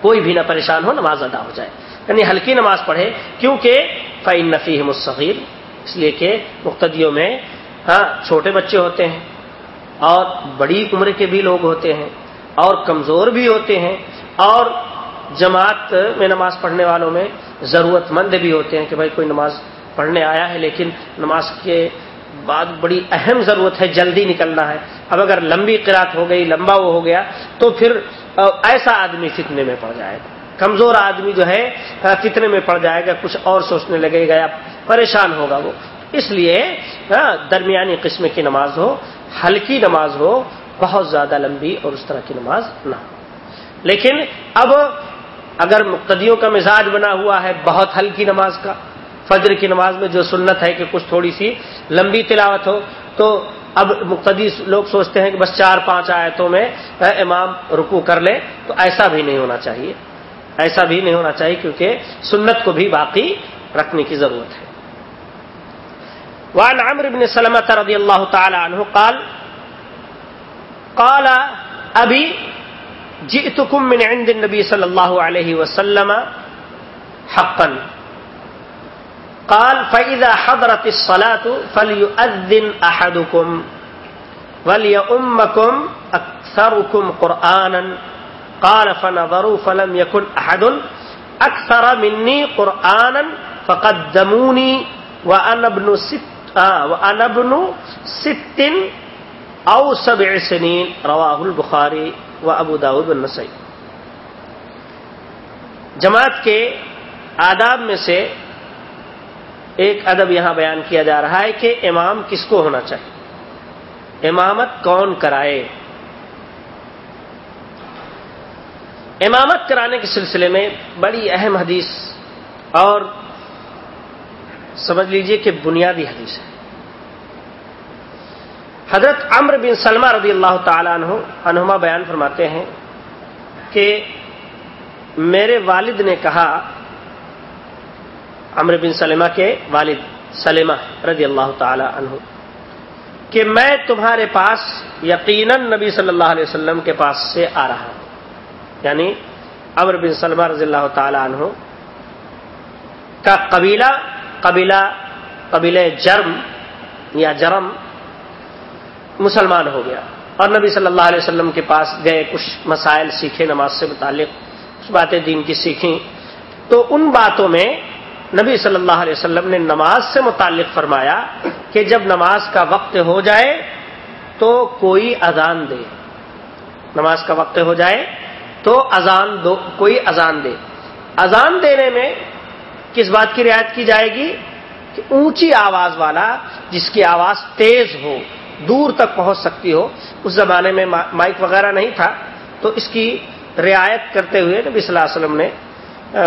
کوئی بھی نہ پریشان ہو، نماز ادا ہو جائے۔ یعنی ہلکی نماز پڑھے کیونکہ فعین نفی ہے اس لیے کہ مقتدیوں میں ہاں چھوٹے بچے ہوتے ہیں، اور بڑی عمر کے بھی لوگ ہوتے ہیں، اور کمزور بھی ہوتے ہیں، اور جماعت میں نماز پڑھنے والوں میں ضرورت مند بھی ہوتے ہیں کہ بھائی کوئی نماز پڑھنے آیا ہے، لیکن نماز کے بعد بڑی اہم ضرورت ہے، جلدی نکلنا ہے۔ اب اگر لمبی قرات ہو گئی، لمبا وہ ہو گیا، تو پھر ایسا آدمی فتنے میں پڑ جائے گا۔ کمزور آدمی جو ہے فتنے میں پڑ جائے گا، کچھ اور سوچنے لگے گا یا پریشان ہوگا وہ۔ اس لیے درمیانی قسم کی نماز ہو، ہلکی نماز ہو، بہت زیادہ لمبی اور اس طرح کی نماز نہ ہو۔ لیکن اب اگر مقتدیوں کا مزاج بنا ہوا ہے بہت ہلکی نماز کا، فجر کی نماز میں جو سنت ہے کہ کچھ تھوڑی سی لمبی تلاوت ہو، تو اب مقتدی لوگ سوچتے ہیں کہ بس چار پانچ آیتوں میں امام رکو کر لے، تو ایسا بھی نہیں ہونا چاہیے۔ ایسا بھی نہیں ہونا چاہیے کیونکہ سنت کو بھی باقی رکھنے کی ضرورت ہے۔ وعن عمرو بن سلمة رضي الله تعالى عنه قال قال ابھی جئتكم من عند النبي صلى الله عليه وسلم حقا. قال، فإذا حضرت الصلاة فليؤذن أحدكم وليؤمكم أكثركم قرآنا قال فنظروا فلم يكن أحد أكثر مني قرآنا فقدموني وأنا ابن ست آه، وأنا ابن ست او سب سنین رواہ البخاری و ابو داود النسائی جماعت کے آداب میں سے ایک ادب یہاں بیان کیا جا رہا ہے کہ امام کس کو ہونا چاہیے؟ امامت کون کرائے؟ امامت کرانے کے سلسلے میں بڑی اہم حدیث اور سمجھ لیجیے کہ بنیادی حدیث ہے۔ حضرت عمر بن سلمہ رضی اللہ تعالیٰ عنہ عنہما بیان فرماتے ہیں کہ میرے والد نے کہا عمر بن سلمہ کے والد سلمہ رضی اللہ تعالی عنہ، کہ میں تمہارے پاس یقیناً نبی صلی اللہ علیہ وسلم کے پاس سے آ رہا ہوں۔ یعنی عمر بن سلمہ رضی اللہ تعالی عنہ کا قبیلہ قبیلہ قبیلہ جرم یا جرم مسلمان ہو گیا۔ اور نبی صلی اللہ علیہ وسلم کے پاس گئے، کچھ مسائل سیکھے، نماز سے متعلق کچھ باتیں دین کی سیکھیں۔ تو ان باتوں میں نبی صلی اللہ علیہ وسلم نے نماز سے متعلق فرمایا کہ جب نماز کا وقت ہو جائے تو کوئی اذان دے۔ نماز کا وقت ہو جائے تو اذان دو، کوئی اذان دے۔ اذان دینے میں کس بات کی رعایت کی جائے گی؟ کہ اونچی آواز والا جس کی آواز تیز ہو، دور تک پہنچ سکتی ہو۔ اس زمانے میں مائک وغیرہ نہیں تھا۔ تو اس کی رعایت کرتے ہوئے نبی صلی اللہ علیہ وسلم نے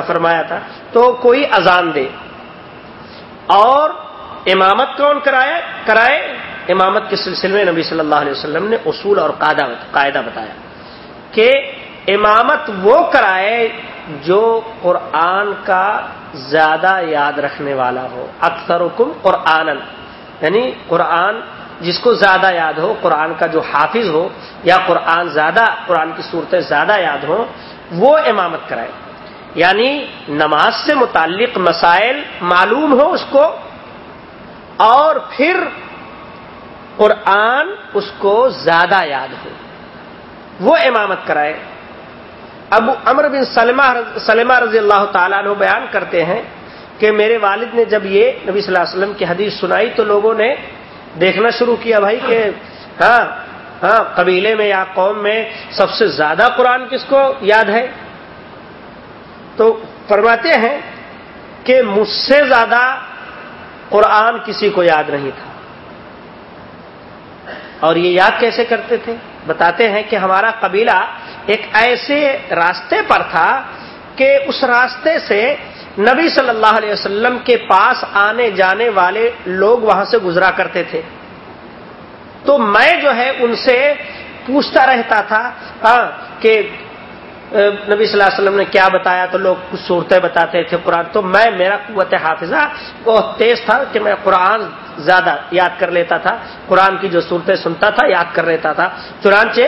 فرمایا تھا۔ تو کوئی اذان دے۔ اور امامت کون کرائے؟ کرائے امامت کے سلسلے میں نبی صلی اللہ علیہ وسلم نے اصول اور قاعدہ بتایا کہ امامت وہ کرائے جو قرآن کا زیادہ یاد رکھنے والا ہو اکثر حکم قرآن یعنی قرآن جس کو زیادہ یاد ہو، قرآن کا جو حافظ ہو، یا قرآن زیادہ، قرآن کی صورتیں زیادہ یاد ہوں، وہ امامت کرائے۔ یعنی نماز سے متعلق مسائل معلوم ہو اس کو، اور پھر قرآن اس کو زیادہ یاد ہو۔ وہ امامت کرائے۔ ابو امر بن سلمہ رضی اللہ تعالیٰ عنہ بیان کرتے ہیں کہ میرے والد نے جب یہ نبی صلی اللہ علیہ وسلم کی حدیث سنائی تو لوگوں نے دیکھنا شروع کیا بھائی کہ ہاں ہاں قبیلے میں یا قوم میں سب سے زیادہ قرآن کس کو یاد ہے؟ تو فرماتے ہیں کہ مجھ سے زیادہ قرآن کسی کو یاد نہیں تھا۔ اور یہ یاد کیسے کرتے تھے؟ بتاتے ہیں کہ ہمارا قبیلہ ایک ایسے راستے پر تھا کہ اس راستے سے نبی صلی اللہ علیہ وسلم کے پاس آنے جانے والے لوگ وہاں سے گزرا کرتے تھے۔ تو میں جو ہے ان سے پوچھتا رہتا تھا ہاں کہ نبی صلی اللہ علیہ وسلم نے کیا بتایا؟ تو لوگ کچھ صورتیں بتاتے تھے قرآن۔ تو میں، میرا قوت حافظہ بہت تیز تھا کہ میں قرآن زیادہ یاد کر لیتا تھا، قرآن کی جو صورتیں سنتا تھا، یاد کر لیتا تھا۔ چنانچہ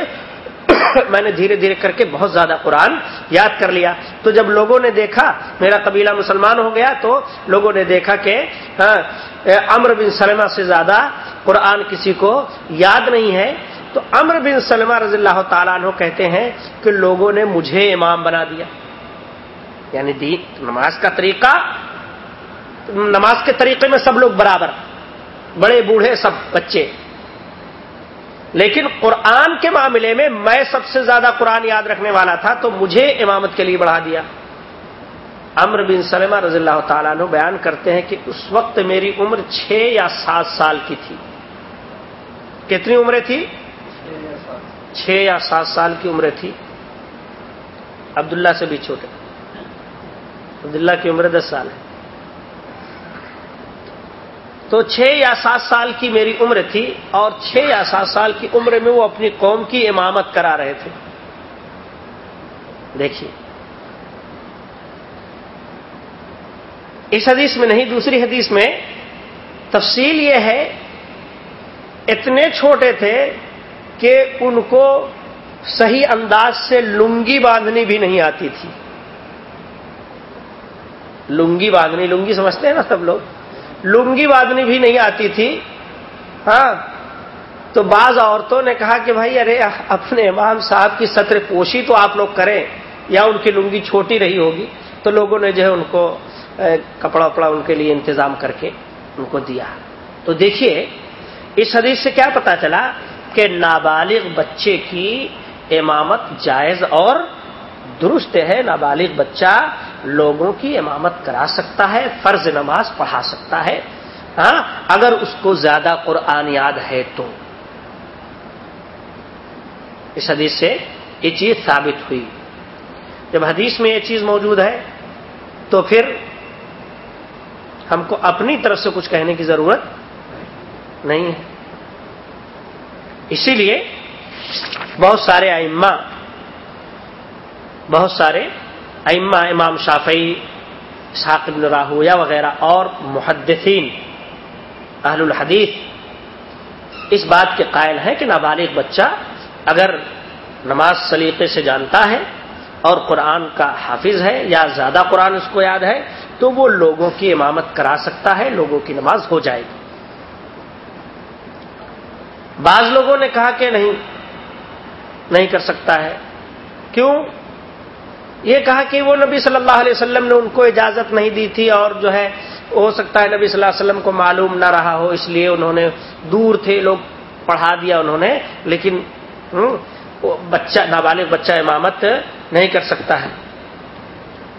<coughs> میں نے دھیرے دھیرے کر کے بہت زیادہ قرآن یاد کر لیا۔ تو جب لوگوں نے دیکھا، میرا قبیلہ مسلمان ہو گیا تو لوگوں نے دیکھا کہ ہاں، امر بن سلمہ سے زیادہ قرآن کسی کو یاد نہیں ہے۔ تو امر بن سلمہ رضی اللہ تعالیٰ عنہ کہتے ہیں کہ لوگوں نے مجھے امام بنا دیا۔ یعنی نماز کا طریقہ، نماز کے طریقے میں سب لوگ برابر، بڑے بوڑھے سب، بچے۔ لیکن قرآن کے معاملے میں میں سب سے زیادہ قرآن یاد رکھنے والا تھا، تو مجھے امامت کے لیے بڑھا دیا۔ امر بن سلمہ رضی اللہ تعالیٰ نے بیان کرتے ہیں کہ اس وقت میری عمر چھ یا سات سال کی تھی۔ کتنی عمریں تھی؟ چھ یا سات سال کی عمریں تھی۔ عبداللہ سے بھی چھوٹے۔ عبداللہ کی عمر دس سال ہے۔ تو چھ یا سات سال کی میری عمر تھی اور چھ یا سات سال کی عمر میں وہ اپنی قوم کی امامت کرا رہے تھے۔ دیکھیے۔ اس حدیث میں نہیں، دوسری حدیث میں تفصیل یہ ہے، اتنے چھوٹے تھے کہ ان کو صحیح انداز سے لنگی باندھنی بھی نہیں آتی تھی۔ لنگی باندھنی، لنگی سمجھتے ہیں نا سب لوگ؟ لنگی بادنی بھی نہیں آتی تھی۔ ہاں۔ تو بعض عورتوں نے کہا کہ بھائی، ارے، اپنے امام صاحب کی سطر پوشی تو آپ لوگ کریں، یا ان کی لنگی چھوٹی رہی ہوگی۔ تو لوگوں نے جو ہے ان کو کپڑا وپڑا ان کے لیے انتظام کر کے ان کو دیا۔ تو دیکھیے، اس حدیث سے کیا پتا چلا کہ نابالغ بچے کی امامت جائز اور درست ہے، نابالغ بچہ لوگوں کی امامت کرا سکتا ہے، فرض نماز پڑھا سکتا ہے۔ ہاں اگر اس کو زیادہ قرآن یاد ہے تو۔ اس حدیث سے یہ چیز ثابت ہوئی۔ جب حدیث میں یہ چیز موجود ہے، تو پھر ہم کو اپنی طرف سے کچھ کہنے کی ضرورت نہیں ہے۔ اسی لیے بہت سارے ائمہ بہت سارے ائمہ امام شافعی ثاقب راہویا وغیرہ اور محدثین اہل الحدیث اس بات کے قائل ہیں کہ نابالغ بچہ اگر نماز سلیقے سے جانتا ہے اور قرآن کا حافظ ہے یا زیادہ قرآن اس کو یاد ہے تو وہ لوگوں کی امامت کرا سکتا ہے، لوگوں کی نماز ہو جائے گی۔ بعض لوگوں نے کہا کہ نہیں نہیں کر سکتا ہے۔ کیوں؟ یہ کہا کہ وہ نبی صلی اللہ علیہ وسلم نے ان کو اجازت نہیں دی تھی اور جو ہے ہو سکتا ہے نبی صلی اللہ علیہ وسلم کو معلوم نہ رہا ہو، اس لیے انہوں نے دور تھے، لوگ پڑھا دیا انہوں نے، لیکن بچہ، نابالغ بچہ امامت نہیں کر سکتا ہے۔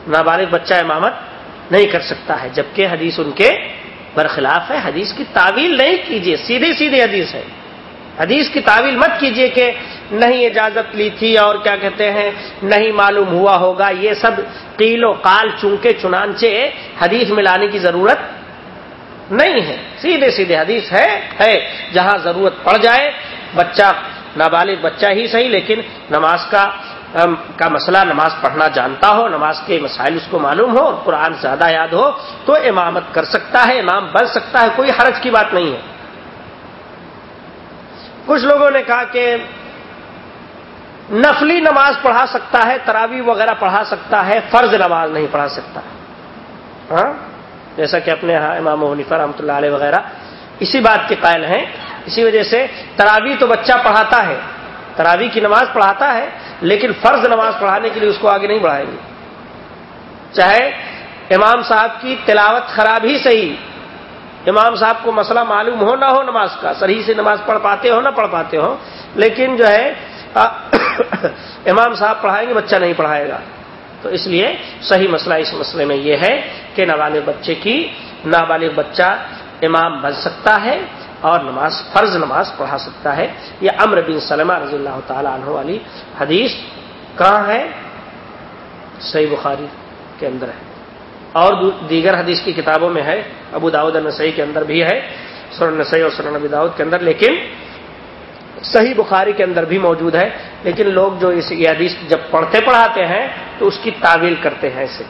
نابالغ بچہ امامت نہیں کر سکتا ہے، جبکہ حدیث ان کے برخلاف ہے۔ حدیث کی تعویل نہیں کیجیے سیدھے سیدھے حدیث ہے۔ حدیث کی تعویل مت کیجیے کہ نہیں اجازت لی تھی اور کیا کہتے ہیں، نہیں معلوم ہوا ہوگا۔ یہ سب قیل و قال چونکے چنانچے حدیث میں لانے کی ضرورت نہیں ہے۔ سیدھے سیدھے حدیث ہے ہے۔ جہاں ضرورت پڑ جائے، بچہ نابالغ بچہ ہی صحیح، لیکن نماز کا کا مسئلہ نماز پڑھنا جانتا ہو، نماز کے مسائل اس کو معلوم ہو، قرآن زیادہ یاد ہو، تو امامت کر سکتا ہے، امام بن سکتا ہے، کوئی حرج کی بات نہیں ہے۔ کچھ لوگوں نے کہا کہ نفلی نماز پڑھا سکتا ہے تراوی وغیرہ پڑھا سکتا ہے، فرض نماز نہیں پڑھا سکتا۔ ہاں؟ جیسا کہ اپنے یہاں امام حنیفہ رحمۃ اللہ علیہ وغیرہ اسی بات کے قائل ہیں۔ اسی وجہ سے تراوی تو بچہ پڑھاتا ہے تراوی کی نماز پڑھاتا ہے، لیکن فرض نماز پڑھانے کے لیے اس کو آگے نہیں بڑھائیں گے۔ چاہے امام صاحب کی تلاوت خراب ہی صحیح امام صاحب کو مسئلہ معلوم ہو نہ ہو نماز کا، صحیح سے نماز پڑھ پاتے ہو نہ پڑھ پاتے ہو، لیکن جو ہے <coughs> امام صاحب پڑھائیں گے، بچہ نہیں پڑھائے گا۔ تو اس لیے صحیح مسئلہ اس مسئلے میں یہ ہے کہ نابالغ بچے کی، نابالغ بچہ امام بن سکتا ہے اور نماز، فرض نماز پڑھا سکتا ہے۔ یہ امر بن سلمہ رضی اللہ تعالی عنہ والی حدیث کہاں ہے؟ صحیح بخاری کے اندر ہے۔ اور دیگر حدیث کی کتابوں میں ہے، ابو داود نسائی کے اندر بھی ہے سورن نسائی اور سورن ابی داود کے اندر، لیکن صحیح بخاری کے اندر بھی موجود ہے۔ لیکن لوگ جو اس حدیث جب پڑھتے پڑھاتے ہیں، تو اس کی تعویل کرتے ہیں اسے۔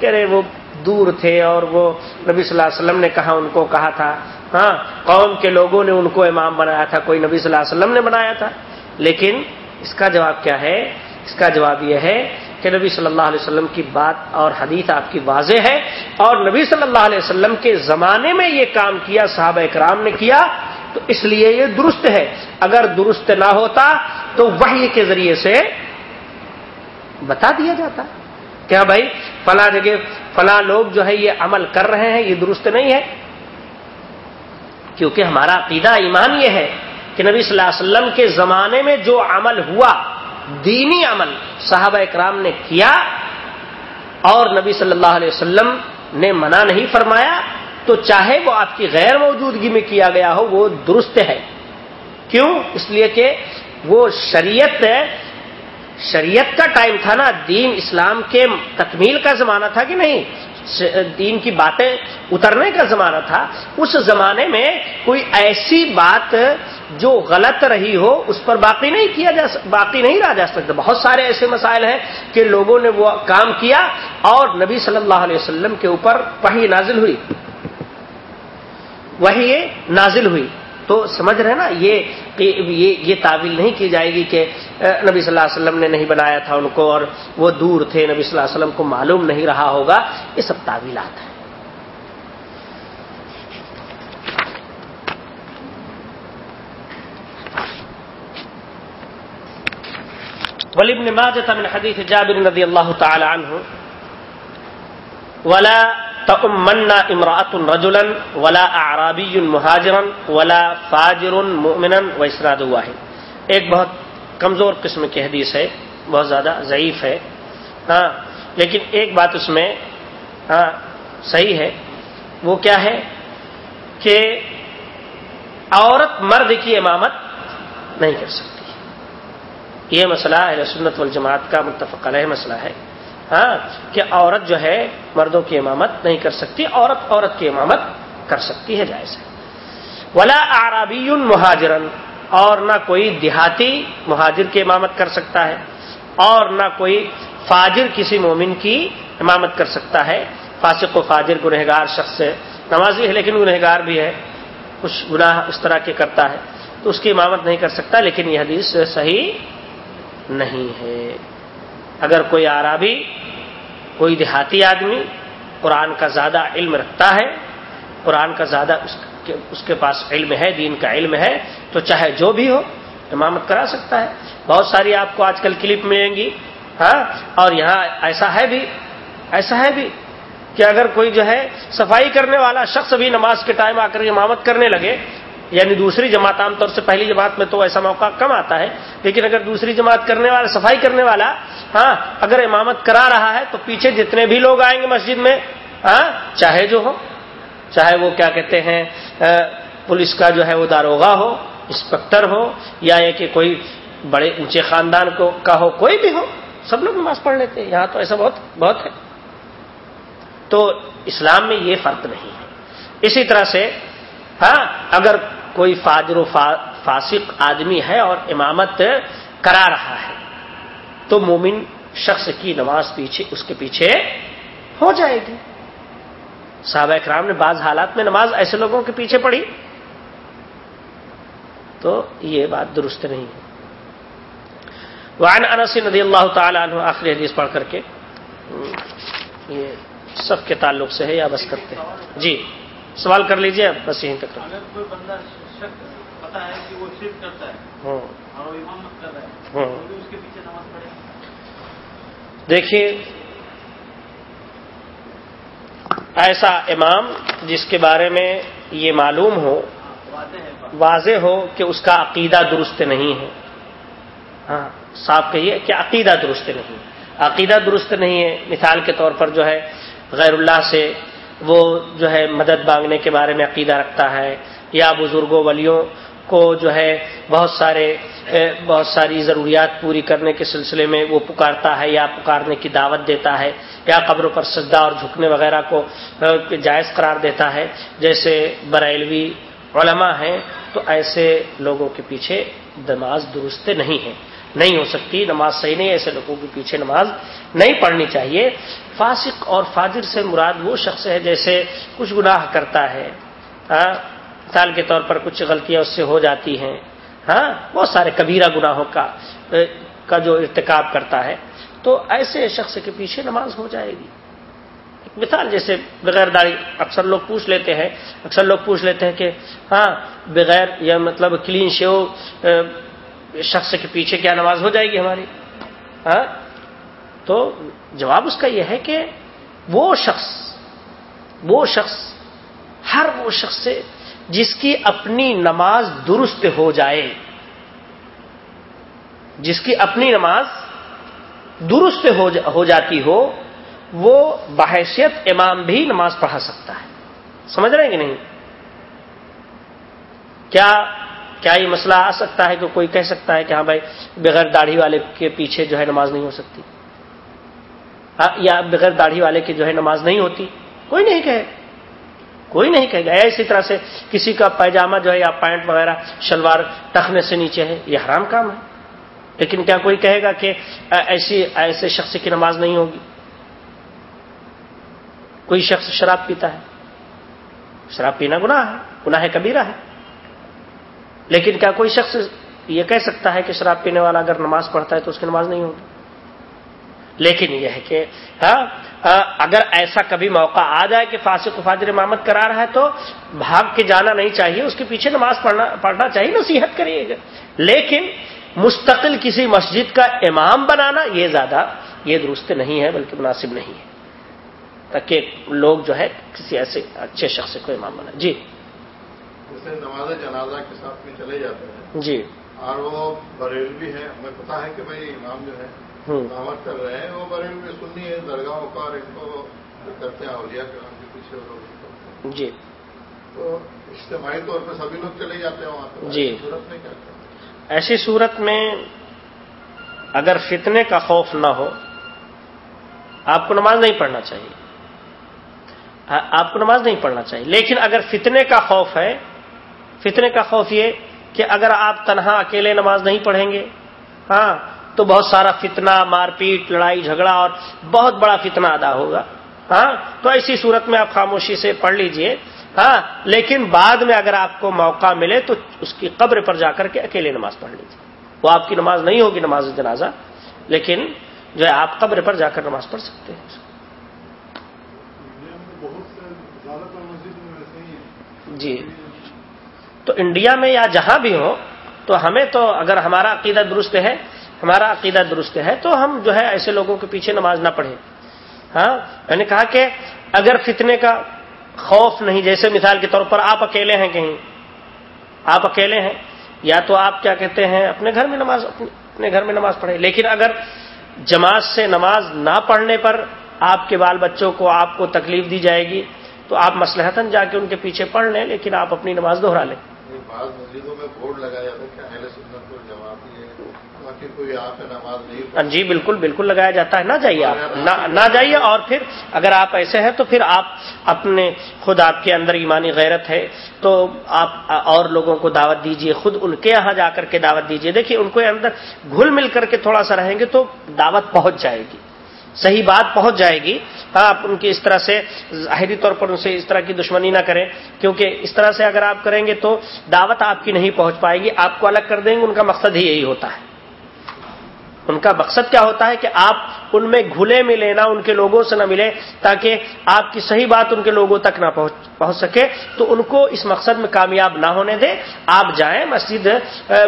کہہ رہے وہ دور تھے اور وہ نبی صلی اللہ علیہ وسلم نے کہا، ان کو کہا تھا ہاں قوم کے لوگوں نے ان کو امام بنایا تھا، کوئی نبی صلی اللہ علیہ وسلم نے بنایا تھا۔ لیکن اس کا جواب کیا ہے؟ اس کا جواب یہ ہے کہ نبی صلی اللہ علیہ وسلم کی بات اور حدیث آپ کی واضح ہے اور نبی صلی اللہ علیہ وسلم کے زمانے میں یہ کام کیا، صحابہ اکرام نے کیا، تو اس لیے یہ درست ہے۔ اگر درست نہ ہوتا تو وحی کے ذریعے سے بتا دیا جاتا۔ کیا بھائی؟ فلاں جگہ، فلاں لوگ جو ہے یہ عمل کر رہے ہیں، یہ درست نہیں ہے۔ کیونکہ ہمارا عقیدہ، ایمان یہ ہے کہ نبی صلی اللہ علیہ وسلم کے زمانے میں جو عمل ہوا دینی عمل صحابہ اکرام نے کیا اور نبی صلی اللہ علیہ وسلم نے منع نہیں فرمایا تو چاہے وہ آپ کی غیر موجودگی میں کیا گیا ہو، وہ درست ہے۔ کیوں؟ اس لیے کہ وہ شریعت شریعت کا ٹائم تھا نا، دین اسلام کے تکمیل کا زمانہ تھا کہ نہیں؟ دین کی باتیں اترنے کا زمانہ تھا، اس زمانے میں کوئی ایسی بات جو غلط رہی ہو، اس پر باقی نہیں کیا جا باقی نہیں رہا جا سکتا۔ بہت سارے ایسے مسائل ہیں کہ لوگوں نے وہ کام کیا اور نبی صلی اللہ علیہ وسلم کے اوپر وہی نازل ہوئی۔ وہی نازل ہوئی۔ تو سمجھ رہے نا، یہ یہ تعویل نہیں کی جائے گی کہ نبی صلی اللہ علیہ وسلم نے نہیں بنایا تھا ان کو اور وہ دور تھے، نبی صلی اللہ علیہ وسلم کو معلوم نہیں رہا ہوگا۔ یہ سب تعویلات ہیں۔ ولی ابن ماجہ من حدیث جابر رضی اللہ تعالی عنہ، ولا تمنا امراۃ رجولن ولا اعرابی مہاجرن ولا فاجر مؤمنا و اسراد واحد. ایک بہت کمزور قسم کی حدیث ہے، بہت زیادہ ضعیف ہے۔ ہاں لیکن ایک بات اس میں ہاں صحیح ہے۔ وہ کیا ہے کہ عورت مرد کی امامت نہیں کر سکتی۔ یہ مسئلہ اہل سنت والجماعت کا متفق علیہ مسئلہ ہے۔ ہاں کہ عورت جو ہے مردوں کی امامت نہیں کر سکتی، عورت عورت کی امامت کر سکتی ہے، جائز ہے۔ ولا آرابی مہاجرن اور نہ کوئی دیہاتی مہاجر کی امامت کر سکتا ہے، اور نہ کوئی فاجر کسی مومن کی امامت کر سکتا ہے۔ فاسق و فاجر گنہگار شخص ہے، نمازی ہے لیکن گنہگار بھی ہے کچھ گناہ اس طرح کے کرتا ہے۔ تو اس کی امامت نہیں کر سکتا، لیکن یہ حدیث صحیح نہیں ہے۔ اگر کوئی آرابی کوئی دیہاتی آدمی قرآن کا زیادہ علم رکھتا ہے، قرآن کا زیادہ اس کے اس کے پاس علم ہے، دین کا علم ہے، تو چاہے جو بھی ہو، امامت کرا سکتا ہے۔ بہت ساری آپ کو آج کل کلپ ملیں گی ہاں؟ اور یہاں ایسا ہے بھی، ایسا ہے بھی کہ اگر کوئی جو ہے صفائی کرنے والا شخص بھی نماز کے ٹائم آ کر امامت کرنے لگے یعنی دوسری جماعت عام طور سے پہلی جماعت میں تو ایسا موقع کم آتا ہے، لیکن اگر دوسری جماعت کرنے والا، صفائی کرنے والا ہاں اگر امامت کرا رہا ہے تو پیچھے جتنے بھی لوگ آئیں گے مسجد میں ہاں چاہے جو ہو، چاہے وہ کیا کہتے ہیں پولیس کا جو ہے وہ داروغہ ہو انسپیکٹر ہو، یا یہ کہ کوئی بڑے اونچے خاندان کو، کا ہو، کوئی بھی ہو، سب لوگ نماز پڑھ لیتے ہیں، یہاں تو ایسا بہت بہت ہے۔ تو اسلام میں یہ فرق نہیں ہے۔ اسی طرح سے ہاں اگر کوئی فاجر و فاسق آدمی ہے اور امامت کرا رہا ہے تو مومن شخص کی نماز پیچھے اس کے پیچھے ہو جائے گی۔ صحابہ اکرام نے بعض حالات میں نماز ایسے لوگوں کے پیچھے پڑھی۔ تو یہ بات درست نہیں ہے۔ وعن انس رضی اللہ تعالی عنہ، آخری حدیث پڑھ کر کے۔ یہ سب کے تعلق سے ہے یا بس کرتے ہیں؟ جی سوال کر لیجیے بس یہیں تک۔ پتا ہے کہ وہ شرک کرتا ہے ہوں اور وہ امامت کر رہا ہے تو بھی اس کے پیچھے نماز پڑھے۔ دیکھیے ایسا امام جس کے بارے میں یہ معلوم ہو واضح ہو کہ اس کا عقیدہ درست نہیں ہے۔ ہاں صاف کہیے کہ عقیدہ درست نہیں عقیدہ درست نہیں ہے مثال کے طور پر جو ہے غیر اللہ سے وہ جو ہے مدد مانگنے کے بارے میں عقیدہ رکھتا ہے۔ یا بزرگوں ولیوں کو جو ہے بہت سارے بہت ساری ضروریات پوری کرنے کے سلسلے میں وہ پکارتا ہے یا پکارنے کی دعوت دیتا ہے یا قبروں پر سجدہ اور جھکنے وغیرہ کو جائز قرار دیتا ہے۔ جیسے بریلوی علماء ہیں تو ایسے لوگوں کے پیچھے نماز درست نہیں ہے۔ نہیں ہو سکتی، نماز صحیح نہیں ایسے لوگوں کے پیچھے نماز نہیں پڑھنی چاہیے۔ فاسق اور فاجر سے مراد وہ شخص ہے جیسے کچھ گناہ کرتا ہے ہاں، مثال کے طور پر کچھ غلطیاں اس سے ہو جاتی ہیں۔ ہاں بہت سارے کبیرہ گناہوں کا کا جو ارتکاب کرتا ہے۔ تو ایسے شخص کے پیچھے نماز ہو جائے گی۔ ایک مثال جیسے بغیر داڑھی اکثر لوگ پوچھ لیتے ہیں، اکثر لوگ پوچھ لیتے ہیں کہ ہاں بغیر یا مطلب کلین شیو شخص کے پیچھے کیا نماز ہو جائے گی ہماری؟ ہاں؟ تو جواب اس کا یہ ہے کہ وہ شخص وہ شخص، ہر وہ شخص سے جس کی اپنی نماز درست ہو جائے۔ جس کی اپنی نماز درست ہو جا- ہو جاتی ہو، وہ بحیثیت امام بھی نماز پڑھا سکتا ہے۔ سمجھ رہے ہیں کہ نہیں؟ کیا کیا یہ مسئلہ آ سکتا ہے کہ کوئی کہہ سکتا ہے کہ ہاں بھائی، بغیر داڑھی والے کے پیچھے جو ہے نماز نہیں ہو سکتی؟ ہاں، یا بغیر داڑھی والے کی جو ہے نماز نہیں ہوتی؟ کوئی نہیں کہے۔ کوئی نہیں کہے گا۔ اسی طرح سے کسی کا پیجامہ جو ہے یا پینٹ وغیرہ شلوار ٹخنے سے نیچے ہے یہ حرام کام ہے۔ لیکن کیا کوئی کہے گا کہ ایسی ایسے شخص کی نماز نہیں ہوگی؟ کوئی شخص شراب پیتا ہے۔ شراب پینا گناہ ہے گناہ کبیرہ ہے۔ لیکن کیا کوئی شخص یہ کہہ سکتا ہے کہ شراب پینے والا اگر نماز پڑھتا ہے تو اس کی نماز نہیں ہوگی؟ لیکن یہ ہے کہ ہاں ہاں، اگر ایسا کبھی موقع آ جائے کہ فاسق و فاجر امامت کرا رہا ہے تو بھاگ کے جانا نہیں چاہیے اس کے پیچھے نماز پڑھنا پڑھنا چاہیے نصیحت کریے گا لیکن مستقل کسی مسجد کا امام بنانا یہ زیادہ یہ درست نہیں ہے بلکہ مناسب نہیں ہے۔ تاکہ لوگ جو ہے کسی ایسے اچھے شخص کو امام بنا جی۔ جیسے نماز جنازہ کے ساتھ میں چلے جاتے ہیں۔ جی۔ اور وہ بریلوی ہے ہمیں پتا ہے کہ بھائی امام جو ہے امامت کر رہے ہیں وہ بریلوی سنی ہے درگاہوں کا اور ان کو کرتے ہیں اولیاء کرام کے پیچھے وہ لوگ۔ جی۔ تو اجتماعی طور پہ سبھی لوگ چلے جاتے ہیں وہاں پہ جی۔ صورت میں کیا کرتے ایسی صورت میں اگر فتنے کا خوف نہ ہو آپ کو نماز نہیں پڑھنا چاہیے۔ آپ کو نماز نہیں پڑھنا چاہیے۔ لیکن اگر فتنے کا خوف ہے فتنے کا خوف یہ کہ اگر آپ تنہا اکیلے نماز نہیں پڑھیں گے ہاں تو بہت سارا فتنہ، مار پیٹ، لڑائی، جھگڑا اور بہت بڑا فتنہ ادا ہوگا۔ ہاں تو ایسی صورت میں آپ خاموشی سے پڑھ لیجیے۔ ہاں لیکن بعد میں اگر آپ کو موقع ملے تو اس کی قبر پر جا کر کے اکیلے نماز پڑھ لیجیے وہ آپ کی نماز نہیں ہوگی، نماز جنازہ، لیکن جو ہے آپ قبر پر جا کر نماز پڑھ سکتے ہیں۔ جی۔ تو انڈیا میں یا جہاں بھی ہو، تو ہمیں تو اگر ہمارا عقیدہ درست ہے ہمارا عقیدہ درست ہے، تو ہم جو ہے ایسے لوگوں کے پیچھے نماز نہ پڑھیں۔ ہاں میں نے کہا کہ اگر فتنے کا خوف نہیں، جیسے مثال کے طور پر آپ اکیلے ہیں کہیں۔ آپ اکیلے ہیں، یا تو آپ کیا کہتے ہیں، اپنے گھر میں نماز، اپنے گھر میں نماز پڑھیں۔ لیکن اگر جماعت سے نماز نہ پڑھنے پر آپ کے بال بچوں کو، آپ کو تکلیف دی جائے گی، تو آپ مسلحتاً جا کے ان کے پیچھے پڑھ لیں، لیکن آپ اپنی نماز دوہرا لیں۔ بعض مسجدوں میں بورڈ لگایا باقی کوئی نماز نہیں ہاں جی بالکل بالکل لگایا جاتا ہے۔ نہ جائیے آپ۔ نہ جائیے اور پھر اگر آپ ایسے ہیں تو پھر آپ اپنے خود آپ کے اندر ایمانی غیرت ہے۔ تو آپ اور لوگوں کو دعوت دیجیے خود ان کے یہاں جا کر کے دعوت دیجیے دیکھیے، ان کے اندر گھل مل کر کے تھوڑا سا رہیں گے تو دعوت پہنچ جائے گی۔ صحیح بات پہنچ جائے گی۔ ہاں، آپ ان کی اس طرح سے ظاہری طور پر ان سے اس طرح کی دشمنی نہ کریں۔ کیونکہ اس طرح سے اگر آپ کریں گے تو دعوت آپ کی نہیں پہنچ پائے گی۔ آپ کو الگ کر دیں گے، ان کا مقصد ہی یہی ہوتا ہے۔ ان کا مقصد کیا ہوتا ہے کہ آپ ان میں گھلے ملے، نہ ان کے لوگوں سے نہ ملے، تاکہ آپ کی صحیح بات ان کے لوگوں تک نہ پہنچ پہنچ سکے۔ تو ان کو اس مقصد میں کامیاب نہ ہونے دیں۔ آپ جائیں مسجد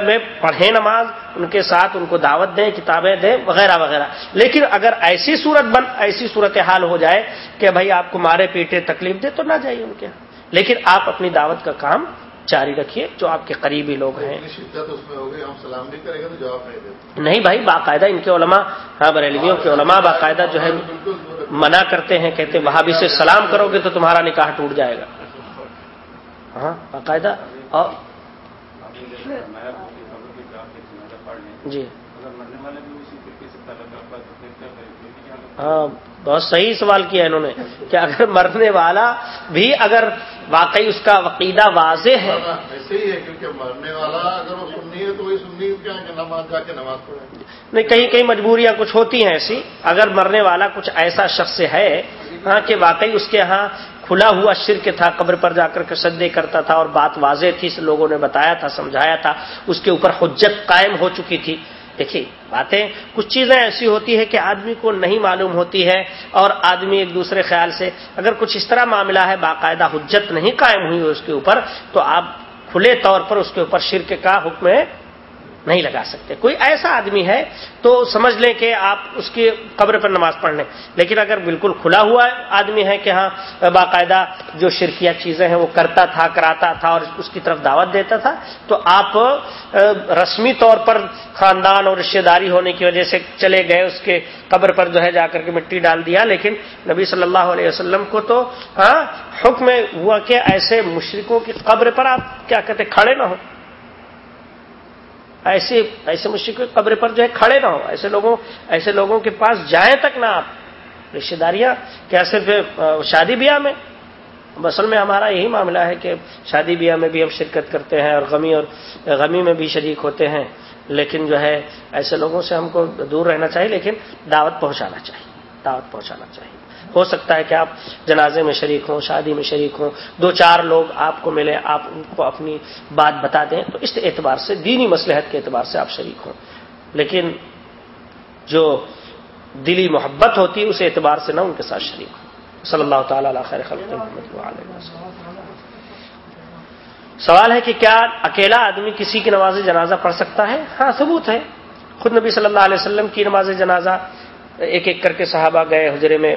میں پڑھیں نماز، ان کے ساتھ ان کو دعوت دیں، کتابیں دیں، وغیرہ وغیرہ۔ لیکن اگر ایسی صورت بن، ایسی صورت حال ہو جائے کہ بھائی آپ کو مارے پیٹے تکلیف دے، تو نہ جائیے ان کے لیکن آپ اپنی دعوت کا کام جاری رکھیے جو آپ کے قریبی لوگ ہیں۔ شدت اس میں ہوگی ہم سلام بھی کریں گے تو جواب نہیں بھائی باقاعدہ ان کے علماء ہاں بریلویوں کے علماء باقاعدہ جو ہے بالکل منع کرتے ہیں کہتے ہیں وہاں بھی سے سلام کرو گے تو تمہارا نکاح ٹوٹ جائے گا۔ ہاں باقاعدہ۔ اور جی۔ ہاں بہت صحیح سوال کیا انہوں نے کہ اگر مرنے والا بھی اگر واقعی اس کا عقیدہ واضح ہے۔ ایسے ہی ہے کیونکہ مرنے والا اگر وہ سننی ہے تو وہی سننی کیا کہ نماز جا کے نماز پڑھے۔ نہیں کہیں کہیں مجبوریاں کچھ ہوتی ہیں ایسی۔ اگر مرنے والا کچھ ایسا شخص ہے ہاں کہ واقعی اس کے ہاں کھلا ہوا شرک تھا قبر پر جا کر کے سدے کرتا تھا اور بات واضح تھی لوگوں نے بتایا تھا سمجھایا تھا اس کے اوپر حجت قائم ہو چکی تھی۔ دیکھیے، باتیں کچھ چیزیں ایسی ہوتی ہے کہ آدمی کو نہیں معلوم ہوتی ہے اور آدمی ایک دوسرے خیال سے اگر کچھ اس طرح معاملہ ہے، باقاعدہ حجت نہیں قائم ہوئی اس کے اوپر، تو آپ کھلے طور پر اس کے اوپر شرک کا حکم نہیں لگا سکتے۔ کوئی ایسا آدمی ہے تو سمجھ لیں کہ آپ اس کی قبر پر نماز پڑھ لیں۔ لیکن اگر بالکل کھلا ہوا آدمی ہے کہ ہاں باقاعدہ جو شرکیہ چیزیں ہیں وہ کرتا تھا، کراتا تھا اور اس کی طرف دعوت دیتا تھا، تو آپ رسمی طور پر خاندان اور رشتے داری ہونے کی وجہ سے چلے گئے، اس کے قبر پر جو ہے جا کر کے مٹی ڈال دیا۔ لیکن نبی صلی اللہ علیہ وسلم کو تو ہاں حکم ہوا کہ ایسے مشرقوں کی قبر پر آپ کیا کہتے، کھڑے نہ ہو ایسے ایسے مشرق قبر پر جو ہے کھڑے نہ ہو۔ ایسے لوگوں ایسے لوگوں کے پاس جائیں تک نہ آپ۔ رشتے داریاں، کیا صرف شادی بیاہ میں؟ اصل میں ہمارا یہی معاملہ ہے کہ شادی بیاہ میں بھی ہم شرکت کرتے ہیں اور غمی اور غمی میں بھی شریک ہوتے ہیں۔ لیکن جو ہے ایسے لوگوں سے ہم کو دور رہنا چاہیے، لیکن دعوت پہنچانا چاہیے۔ دعوت پہنچانا چاہیے۔ ہو سکتا ہے کہ آپ جنازے میں شریک ہوں، شادی میں شریک ہوں، دو چار لوگ آپ کو ملے، آپ ان کو اپنی بات بتا دیں، تو اس اعتبار سے دینی مسلحت کے اعتبار سے آپ شریک ہوں۔ لیکن جو دلی محبت ہوتی ہے، اس اعتبار سے نہ ان کے ساتھ شریک ہوں۔ صلی اللہ تعالی خیر خلق محمد سوال ہے کہ کیا اکیلا آدمی کسی کی نماز جنازہ پڑھ سکتا ہے؟ ہاں ثبوت ہے۔ خود نبی صلی اللہ علیہ وسلم کی نماز جنازہ ایک ایک کر کے صحابہ گئے، حجرے میں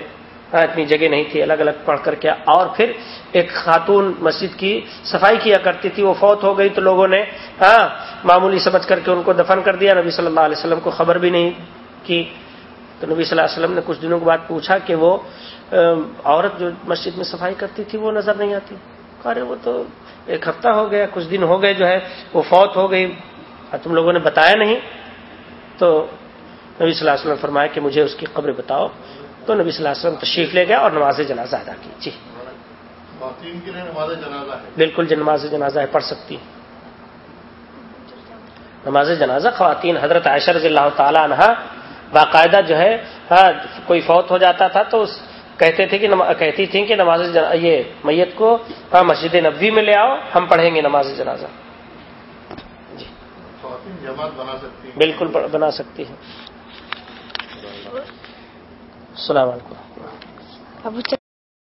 ہاں، اتنی جگہ نہیں تھی، الگ الگ پڑھ کر کے۔ اور پھر ایک خاتون مسجد کی صفائی کیا کرتی تھی، وہ فوت ہو گئی تو لوگوں نے ہاں معمولی سمجھ کر کے ان کو دفن کر دیا۔ نبی صلی اللہ علیہ وسلم کو خبر بھی نہیں کی۔ تو نبی صلی اللہ علیہ وسلم نے کچھ دنوں کے بعد پوچھا کہ وہ عورت جو مسجد میں صفائی کرتی تھی، وہ نظر نہیں آتی۔ ارے، وہ تو ایک ہفتہ ہو گیا، کچھ دن ہو گئے جو ہے، وہ فوت ہو گئی۔ تم لوگوں نے بتایا نہیں۔ تو نبی صلی اللہ علیہ وسلم فرمایا کہ مجھے اس کی قبر بتاؤ۔ تو نبی صلی اللہ علیہ وسلم تشریف لے گیا اور نماز جنازہ ادا کی۔ جی۔ خواتین کے لیے نماز جنازہ ہے۔ بالکل نماز جنازہ ہے پڑھ سکتی۔ نماز جنازہ خواتین حضرت عائشہ رضی اللہ تعالی عنہ باقاعدہ جو ہے ہاں کوئی فوت ہو جاتا تھا تو کہتے تھے کہ کہتی تھیں کہ نماز یہ میت کو ہاں مسجد نبوی میں لے آؤ ہم پڑھیں گے نماز جنازہ۔ جی۔ خواتین جماعت بنا سکتی ہیں۔ بالکل بنا سکتی ہے السلام علیکم. ابو